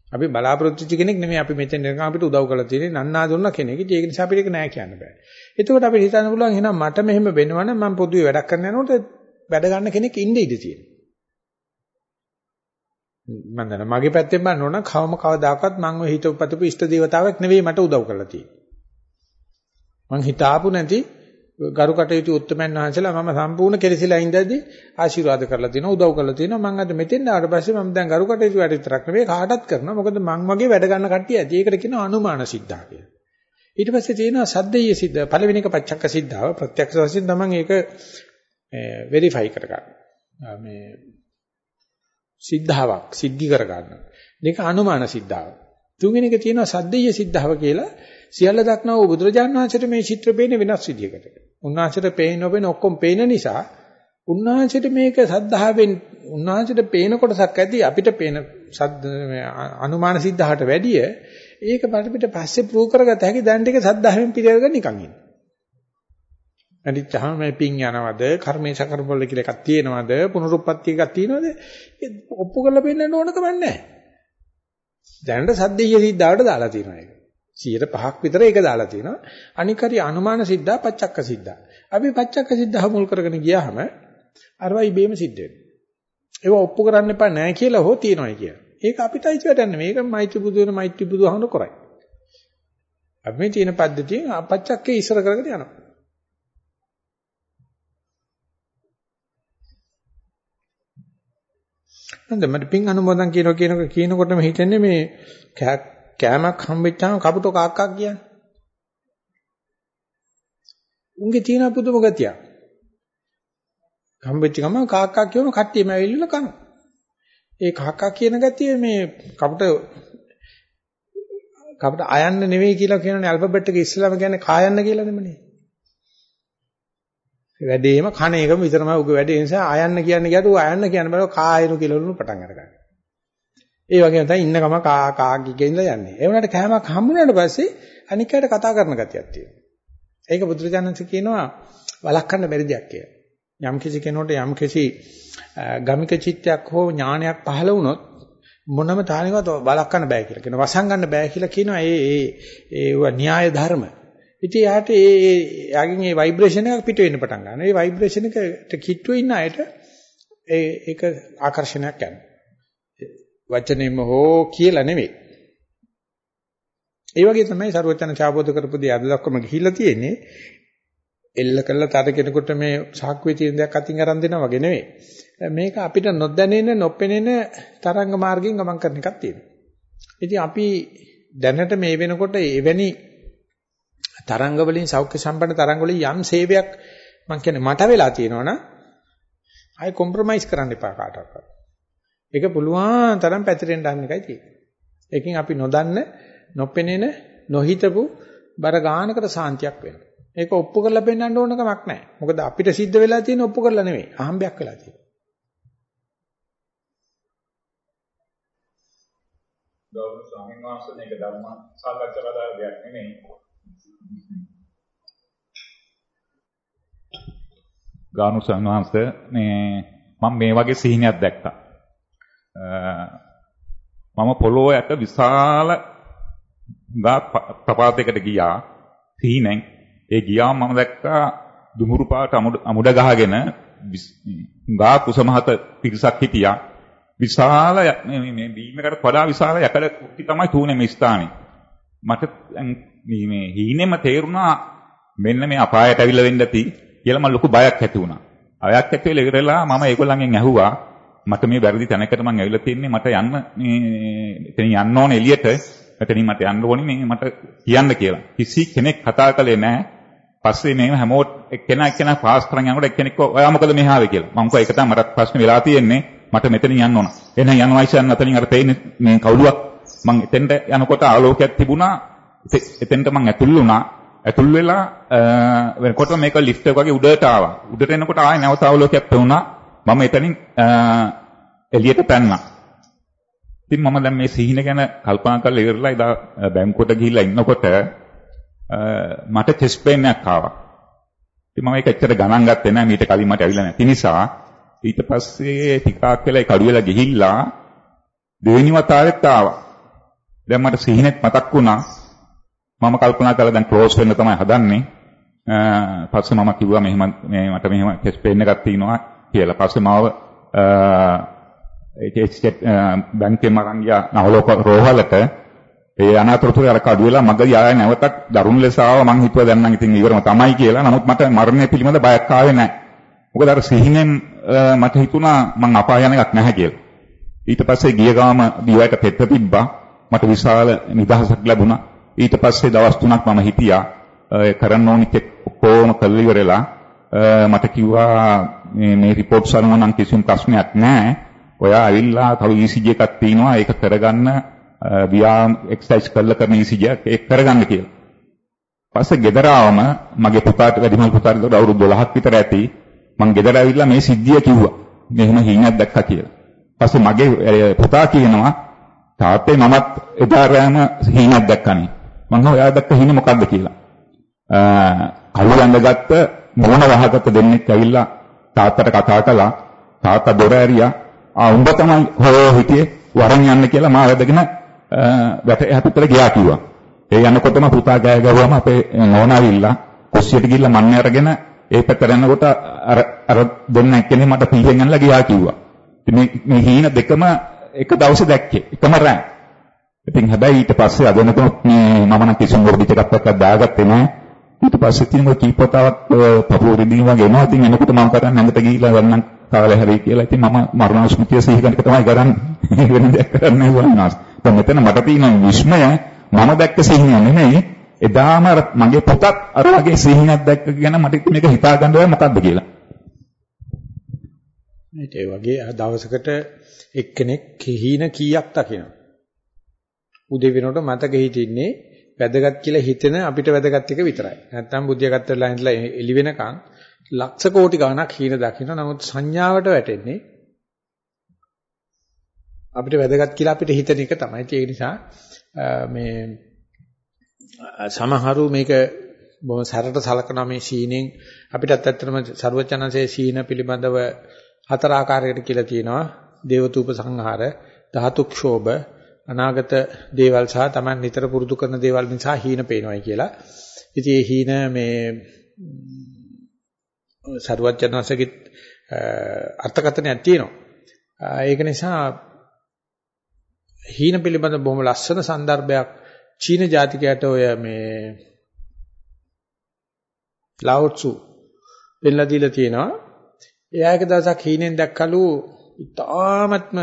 A: අපි බලාපොරොත්තු වෙච්ච කෙනෙක් නෙමෙයි අපි මෙතෙන් එනකම් අපිට උදව් කරලා තියෙන්නේ නන්නා දුන්න කෙනෙක්. ඉතින් ඒක නිසා අපිට ඒක නෑ කියන්න බෑ. එතකොට අපිට හිතන්න පුළුවන් එහෙනම් මට මෙහෙම වෙනවනම් මම පොදුවේ වැඩක් කරන්න යනකොට වැඩ ගන්න කෙනෙක් ඉන්න ඉඩ තියෙනවා. මම දන්නා මගේ පැත්තෙන් බලන්න ඕන කවම කවදාකවත් මම ඔය හිතපතපු ඉෂ්ට දේවතාවෙක් නෙවෙයි මට උදව් කරලා තියෙන්නේ. මං හිතාපු නැති ගරු කටයුතු උත්තමයන් වහන්සේලා මම සම්පූර්ණ කෙලසිලා ඉඳදී ආශිර්වාද කරලා තියෙනවා උදව් කරලා තියෙනවා මම අද මෙතෙන් ආවට පස්සේ මම දැන් ගරු කටයුතු වැඩ විතරක් නෙවෙයි කාටත් කරනවා. මොකද මං වගේ වැඩ ගන්න කට්ටිය ඇති. ඒකට කියනවා අනුමාන සිද්ධා කියලා. ඊට පස්සේ තියෙනවා සද්දේය සිද්ධ පළවෙනි එක පච්චක්ක සිද්ධාව. ප්‍රත්‍යක්ෂ වශයෙන් තමයි ඒක වෙරිෆයි කරගන්න. මේ සිද්ධාවක් සිද්ධි කරගන්න. දෙක අනුමාන සිද්ධාව. තුන්වෙනි එක තියෙනවා සද්දේය සිද්ධාව කියලා. සියල්ල දක්නා වූ බුදුරජාණන් වහන්සේට මේ චිත්‍ර පේන්නේ වෙනස් විදියකට. උන්වහන්සේට පේන නොපේන ඔක්කොම පේන නිසා උන්වහන්සේට මේක සද්ධාවෙන් උන්වහන්සේට පේන කොටසක් ඇති අපිට පේන සද්ද අනුමාන සිද්ධාට වැඩිය ඒක පිට පස්සේ ප්‍රූව් කරගත හැකි දැන් ටික සද්ධාවෙන් පිළිවෙලගෙන නිකන් ඉන්න. අනිත්‍යම මේ පින් යනවද කර්මේ සකරපොල්ල කියලා එකක් තියෙනවද පුනරුත්පත්ති එකක් තියෙනවද ඔප්පු කරලා පෙන්නන්න ඕන කමක් නැහැ. දැනට සද්දීය සිද්ධාවට දාලා තියෙනවා ඒක. 105ක් විතර ඒක දාලා තියෙනවා. අනික හරි අනුමාන සිද්ධා පච්චක්ක සිද්ධා. අපි පච්චක්ක සිද්ධා මුල් කරගෙන ගියාම අරවයි බේම සිද්ධ වෙනවා. ඒව ඔප්පු කරන්න එපා නෑ කියලා හෝ තියනවායි කියලා. ඒක අපිට අයිති වැඩක් නෙමෙයි. මේක මෛත්‍රී බුදු වෙන මෛත්‍රී බුදුහමන කරයි. අපි මේ තියෙන පද්ධතියෙන් පච්චක්කේ ඉස්සර කරගෙන යනවා. නේද මට පින් අනුමෝදන් කියනවා කියනකොට කියනකොටම හිතෙන්නේ මේ කෑමක් හම්බෙච්චාම කපුටෝ කාක්කා කියන්නේ. උන්ගේ තියෙන පුදුම ගතියක්. හම්බෙච්ච ගමන් කාක්කා කියවම කට්ටියම ඇවිල්ලා කනවා. ඒ කාක්කා කියන ගතිය මේ කපුට කපුට අයන්න නෙවෙයි කියලා කියනනේ ඇල්ෆබෙට් එක ඉස්සෙල්ලාම කියන්නේ කායන්න කියලා නෙමෙයි. වැඩේම කණ එකම විතරමයි උගේ වැඩේ නිසා අයන්න කියන්නේ කියතු අයන්න කියන බල කායනු කියලා උණු පටන් අරගන්න. ඒ වගේම තමයි ඉන්න ගම කා කා ගිගෙනලා යන්නේ. ඒ වුණාට කෑමක් හම්බුනාට පස්සේ අනිකයට කතා කරන ගතියක් තියෙනවා. ඒක බුදුරජාණන්සේ කියනවා වළක්වන්න බැරි දෙයක් කියලා. යම් කිසි කෙනෙකුට යම් කිසි ගමික චිත්තයක් හෝ ඥානයක් පහළ වුණොත් මොනම තාලෙකවත් වළක්වන්න බෑ කියලා කියනවා. වසංගන්න බෑ කියලා කියනවා. ඒ ඒ ඒව න්‍යාය ධර්ම. ඉතින් යාට ඒ ඒ යාගින් ඒ ভাইබ්‍රේෂන් එකක් පිට වෙන්න පටන් ගන්නවා. ඒ ভাইබ්‍රේෂන් එකට කිට්ටුවේ ඉන්න අයට ඒ ඒක ආකර්ෂණයක් යනවා. වචනෙම හෝ කියලා නෙමෙයි. ඒ වගේ තමයි ਸਰවචන චාබෝධ කරපු දේ අද දක්වම ගිහිල්ලා තියෙන්නේ. එල්ල කළා තර කෙනෙකුට මේ සාක්කුවේ තියෙන දෙයක් අතින් අරන් දෙනවා වගේ නෙවෙයි. මේක අපිට නොදැනෙන නොපෙනෙන තරංග මාර්ගයෙන් ගමන් කරන එකක් තියෙනවා. ඉතින් අපි දැනට මේ වෙනකොට එවැනි තරංග වලින් සෞඛ්‍ය සම්පන්න තරංග වලින් යම් සේවයක් මම කියන්නේ මට වෙලා තියෙනවනම් ආයි කොම්ප්‍රොමයිස් කරන්න එපා කාටවත්. ඒක පුළුවන් තරම් පැතිරෙන්න ගන්න එකයි තියෙන්නේ. ඒකෙන් අපි නොදන්න, නොපෙනෙන, නොහිතපු බර ගානකට සාන්තියක් වෙනවා. ඒක ඔප්පු කරලා පෙන්වන්න ඕන කමක් නැහැ. මොකද අපිට සිද්ධ වෙලා තියෙන ඔප්පු කරලා නෙමෙයි. අහම්බයක් වෙලා තියෙනවා.
B: ගෞරව ස්වාමීන් වහන්සේ මේක ධර්ම සාකච්ඡා කරලා දෙයක් නෙමෙයි. ගානු සංවහන්සේ මේ මම මේ වගේ සිහිනයක් දැක්කා. මම පොළොව යට විශාල ගා ප්‍රපාතයකට ගියා. සිහිනෙන් ඒ ගියාම මම දැක්කා දුමුරු පාට අමුඩ ගහගෙන ගා කුසමහත පිරිසක් හිටියා. විශාල මේ මේ බීමකට වඩා විශාල යකඩ කුටි තමයි තුනේ මේ ස්ථානේ. මට මේ මේ හීනෙම තේරුණා මෙන්න මේ අපායට ඇවිල්ලා වෙන්න ඇති කියලා මම ලොකු බයක් ඇති වුණා. අයක් ඇති වෙලා ඉවරලා මම ඒගොල්ලන්ගෙන් ඇහුවා. මට මේ වැරදි තැනකට මම ඇවිල්ලා තින්නේ මට යන්න මේ එතන යන්න ඕනේ එළියට එතනින් මට යන්න ඕනේ මේ මට කියන්න කියලා. කිසි කෙනෙක් කතා කළේ නැහැ. පස්සේ මේ හැමෝට එක්කෙනා එක්කෙනා පාස් කරන් යනකොට එක්කෙනෙක් ඔයා මොකද මෙහා ආවේ කියලා. මම කිව්වා ඒක තමයි මට ප්‍රශ්නේ වෙලා තියෙන්නේ. මට මෙතනින් යන්න ඕන. එහෙනම් යනවා ඉස්සන් අතනින් අර පේන්නේ මේ කවුලුවක් මම එතෙන්ට යනකොට ආලෝකයක් තිබුණා. එතෙන්ට මම ඇතුල් වුණා. ඇතුල් වෙලා වෙනකොට මේක ලිෆ්ට් එක වගේ උඩට ආවා. උඩට එනකොට ආයෙ නැවත ආලෝකයක් පෙවුණා. මම එතනින් එළියට පැන්නා. ඉතින් මම දැන් මේ සීන ගැන කල්පනා කරලා ඉවරලා ඉදා බැංකුවට ගිහිල්ලා ඉන්නකොට මට චෙස්ට් පේන් එකක් ආවා. ඉතින් මම ඒක ඇත්තට ගණන් ගත්තේ නැහැ මීට කලින් මට ඇවිල්ලා නැති නිසා. ඊට පස්සේ ටිකක් වෙලා කඩු වෙලා ගිහිල්ලා දෙවෙනි වතාවෙත් ආවා. දැන් මට සිහිනෙත් මතක් වුණා. මම කල්පනා කළා දැන් ක්ලෝස් වෙන්න තමයි හදන්නේ. පස්සේ මම කිව්වා මෙහෙම මේ මට මෙහෙම කෙස් පේන් එකක් තියෙනවා කියලා. පස්සේ මාව ඒ බැංකුවෙන් මරන් ගියා නවලෝක රෝහලට ඒ අනාතොරතුරු අර කඩු වෙලා මගදී ආය නැවතත් දරුණු ලෙස ආවා මං හිතුවා දැන් නම් ඉතින් ඉවරම තමයි කියලා. නමුත් මට මරණය පිළිබඳ බයක් ආවේ නැහැ. මොකද අර සිහිනෙන් මට හිතුණා මං අපාය යන එකක් නැහැ කියලා. ඊට පස්සේ ගිය ගාම දිවයට පෙත්ත තිබ්බා. මට විශාල නිදහසක් ලැබුණා. ඊට පස්සේ දවස් තුනක් මම හිටියා. කරන්න ඕනි ඔක්කොම කරලා ඉවරලා මට කිව්වා මේ මේ රිපෝට්ස් අනුව නම් කිසිම ප්‍රශ්නයක් නැහැ. ඔයා ඇවිල්ලා තව ECG එකක් තියෙනවා. ඒක කරගන්න ව්‍යායාම එක්සර්සයිස් කරලා කරන ECG එක ඒක කරගන්න කියලා. පස්සේ ගෙදර ආවම මගේ පුතාට වැඩිමල් පුතාට අවුරුදු 12ක් විතර ඇති. මං ගෙදර ඇවිල්ලා මේ සිද්ධිය කිව්වා. මෙහෙම හීනයක් දැක්කා කියලා. පස්සේ මගේ පුතා කියනවා තාත්තේ මමත් එදා රෑම හීනක් දැක්කනේ. මං ඔයා දැක්ක හීන මොකද්ද කියලා. කළු ඇඳගත්ත මොන වහකට දෙන්නෙක් ඇවිල්ලා තාත්තට කතා කළා. තාත්තා දොර ඇරියා. ආ උඹ තමයි හොයෝ හිටියේ වරන් යන්න කියලා මාව වැදගෙන වැට එහාට ගියා කිව්වා. ඒ යනකොටම පුතා ගෑ ගහුවම අපේ නෝනා ඇවිල්ලා කුස්සියට ගිහිල්ලා මන්නේ අරගෙන ඒ පැත්තට යනකොට අර අර දෙන්න එක්කෙනෙක් මට පීයෙන් යනලා ගියා කිව්වා. ඉතින් මේ මේ හීන දෙකම එක දවසේ දැක්කේ. එකම රෑ. ඉතින් හැබැයි ඊට පස්සේ අද වෙනකොට මේ මම නම් කිසිම වර්ධිත එකක් එක්ක දාගත්තේ නෑ. ඊට පස්සේ ඉතින් ඔය කීපතාවක් පපුව රිදීම වගේ එනවා. ඉතින් එනකොට මම කරන්නේ නැඟට ගිහිල්ලා වන්නම් කාලේ හැරි කියලා. ඉතින් මම මරණ ස්මෘතිය සිහි කරන එක තමයි කරන්නේ. වෙන දෙයක් කරන්නේ වුණාස්. දැන් මෙතන මට තියෙන විශ්මය මම දැක්ක සිහිනය නෙමෙයි එදාම අර මගේ පුතත් අර වගේ සිහිනයක් දැක්ක කියන මට මේක හිතා ගන්න බැහැ මොකද්ද කියලා.
A: ඒ වගේ දවසකට එක්කෙනෙක් හීන කීයක් දකිනවා. උදේ වෙනකොට මතක හිටින්නේ වැදගත් කියලා හිතෙන අපිට වැදගත් එක විතරයි. නැත්තම් බුද්ධියගත වෙලා ඉඳලා එළි වෙනකන් ලක්ෂ කෝටි ගණක් හීන දකින්න. නමුත් සංඥාවට වැටෙන්නේ අපිට වැදගත් කියලා අපිට හිතන එක තමයි. ඒ නිසා මේ සමහරු මේක බොහොම සැරට සලකන මේ සීනෙන් අපිටත් ඇත්තටම ਸਰවචනසේ සීන පිළිබඳව හතර ආකාරයකට කියලා තියෙනවා. දේවතූප සංහාර, ධාතු ක්ෂෝභ, අනාගත දේවල් සහ Taman නිතර පුරුදු කරන දේවල් නිසා හීන පේනවායි කියලා. ඉතින් ඒ හීන මේ සරුවත් ජනසගේ අර්ථකථනයක් තියෙනවා. ඒක නිසා හීන පිළිබඳ බොහොම ලස්සන સંદર્ભයක් චීන ජාතිකයට ඔය මේ ලාවුත්සු පෙන්ලා දීලා තියෙනවා. එයා එක දවසක් හීනෙන් දැක්කලු ඉතාමත්ම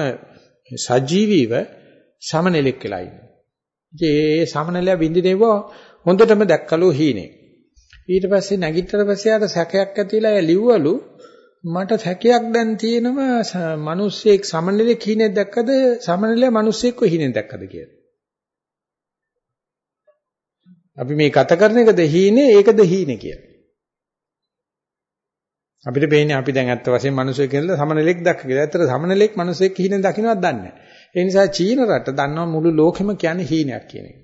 A: සජීවීව සමනෙලෙක් කියලා ඉන්නේ. ඉතින් ඒ සමනලයා විඳිනේව හොඳටම දැක්කලු හීනේ. ඊට පස්සේ නැගිටතර පස්සේ ආට සැකයක් ඇතිලා එයා ලිව්වලු මට සැකයක් දැන් තියෙනවා මිනිස්සෙක් සමනලෙක් හීනේ දැක්කද සමනලයා මිනිස්සෙක්ව හීනේ දැක්කද කියලා. අපි මේ ගත කරන එකද හීනේ ඒකද හීනේ කියලා. අපිට පේන්නේ අපි දැන් ඇත්ත වශයෙන්ම මිනිස්සු කියලා සමනලෙක් දැක්ක කියලා. ඇත්තට සමනලෙක් මිනිස්සෙක් හීනෙන් දකින්නවත් දන්නේ නැහැ. ඒ නිසා චීන රට දන්නවා මුළු ලෝකෙම කියන්නේ හීනයක් කියන එක.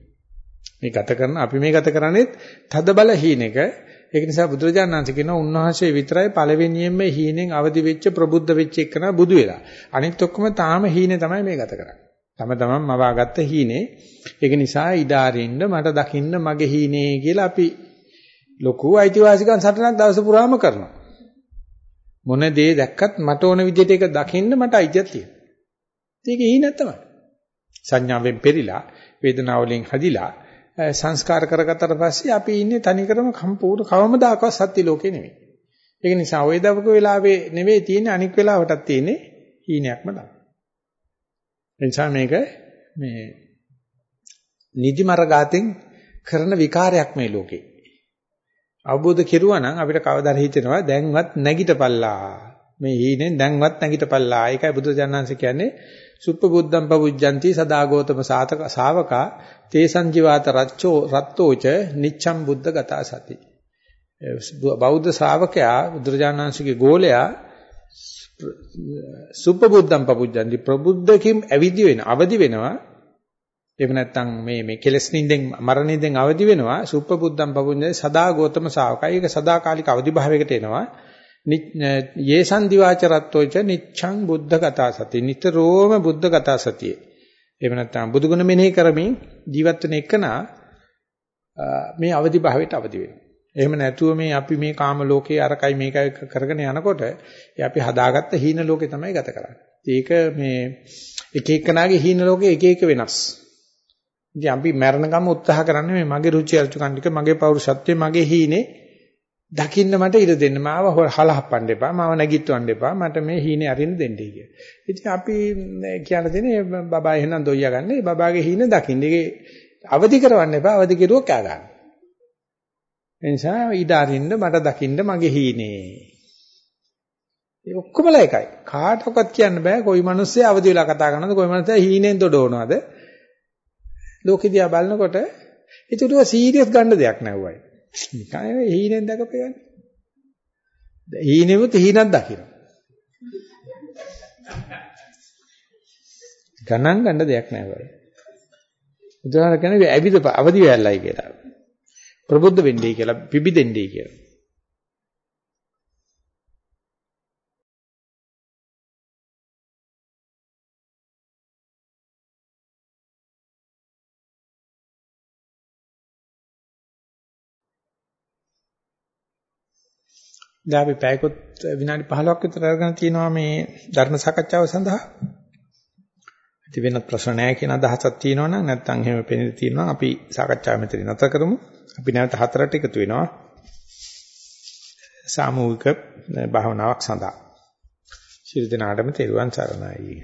A: මේ ගත කරන අපි මේ ගත කරන්නේත් තද බල හීනෙක. ඒක නිසා බුදුරජාණන් වහන්සේ කියනවා උන්වහන්සේ විතරයි පළවෙනියෙන්ම හීනෙන් අවදි වෙච්ච ප්‍රබුද්ධ වෙච්ච එකන බුදු වෙලා. අනිත් ඔක්කොම තාම හීනේ තමයි මේ ගත කරන්නේ. තම තමන් මවාගත්ත හීනේ. ඒක නිසා ඉඩාරින්න මට දකින්න මගේ හීනේ කියලා අපි ලොකු අයිතිවාසිකම් සටනක් දවස පුරාම කරනවා. මොන දේ දැක්කත් මට ඕන විදිහට ඒක දකින්න මට අයිතියක් තියෙනවා. ඒක හීනක් තමයි. සංඥාවෙන් පෙරිලා වේදනාවලින් හදිලා සංස්කාර කරගත්තට පස්සේ අපි ඉන්නේ තනිකරම සම්පූර්ණ කවමදාකවත් සත්‍ය ලෝකේ නෙමෙයි. ඒක නිසා ওই දවක වෙලාවේ නෙවෙයි තියෙන්නේ අනික් වෙලාවටත් තියෙන්නේ හීනයක්ම තමයි. එනිසා මේක මේ නිදිමර ගාතෙන් කරන විකාරයක් මේ ලෝකේ. අවබෝධ කෙරුවා නම් අපිට කවදාද හිතෙනවා දැන්වත් නැගිටපල්ලා. මේ හීනෙන් දැන්වත් නැගිටපල්ලා. ඒකයි බුදුජානනාංශ කියන්නේ සුප්පබුද්ධම් පවුජ්ජಂತಿ සදාගෝතම සාතක ශාවකා තේසං ජීවාත රච්චෝ රත්තෝච නිච්ඡම් බුද්ධ ගතා සති. බෞද්ධ ශ්‍රාවකයා බුදුරජාණන්සේගේ ගෝලයා සුප්පබුද්ධම් පවුජ්ජಂತಿ ප්‍රබුද්ධකින් අවදි වෙන අවදි වෙනවා එහෙම නැත්නම් මේ මේ කෙලස් නින්දෙන් මරණින්දෙන් අවදි වෙනවා සුප්පබුද්ධම් පවුජ්ජේ සදා ගෝතම ශාවකයි ඒක සදාකාලික අවදි භාවයකට එනවා යේසන් දිවාචරත්තෝච නිච්ඡං බුද්ධ කතා සති. නිතරම බුද්ධ කතා සතියේ. එහෙම නැත්නම් බුදුගුණ මෙනෙහි කරමින් ජීවත් වෙන එකනා මේ අවදි භාවයට අවදි වෙනවා. එහෙම නැතුව මේ අපි මේ කාම ලෝකේ අරකයි මේකයි කරගෙන යනකොට අපි හදාගත්ත හීන ලෝකේ තමයි ගත කරන්නේ. ඒක මේ එක එකනාගේ හීන ලෝකේ එක එක වෙනස්. ඉතින් අපි මරණකම උත්සාහ කරන්නේ මේ මගේ රුචි අරුචිකන් ටික මගේ පෞරුෂත්වය මගේ හීනේ දකින්න මට ඉඩ දෙන්න. මාව හලහප්පන්න එපා. මාව නැගිටවන්න එපා. මට මේ හීනේ අරින්න දෙන්නයි කිය. ඉතින් අපි කියන දෙනේ බබා එහෙනම් දොයියා ගන්න. ඒ බබාගේ හීනේ දකින්න. ඒක අවදි කරවන්න එපා. අවදි කෙරුවොත් කෑ ගන්න. ඒ නිසා ඉඩ අරින්න මට දකින්න මගේ හීනේ. ඒ ඔක්කොමලා එකයි. කාටවත් කියන්න බෑ කොයි මිනිස්සේ අවදි වෙලා කතා කරනවද කොයි මිනිස්සේ හීනෙන් දොඩවනවද. ලෝකෙ දිහා බලනකොට ඒකට සීරියස් ගන්න දෙයක් නැවුවයි. නිකන් හීනෙන් දැකපේ යන්නේ. හීනෙමුත් හීනක් දකින්න. ගණන් ගන්න දෙයක් නැහැ වගේ. උදාහරණ කියන්නේ ඇවිද අවදි වෙයල්ලයි කියලා. ප්‍රබුද්ධ වෙන්නයි කියලා පිබිදෙන්නයි කියලා. දැන් අපි පැයකොත් විනාඩි 15ක් විතර අරගෙන තියෙනවා මේ ධර්ම සාකච්ඡාව සඳහා. ඉතින් වෙනත් ප්‍රශ්න නැහැ කියන අදහසක් තියෙනවා නම් නැත්නම් එහෙම පෙනෙන්න තියෙනවා අපි සාකච්ඡාව මෙතන නැතර කරමු. අපි නැවත හතරට එකතු වෙනවා. සාමූහික භාවනාවක් සඳහා. ශිරු දිනාටම තෙරුවන් සරණයි.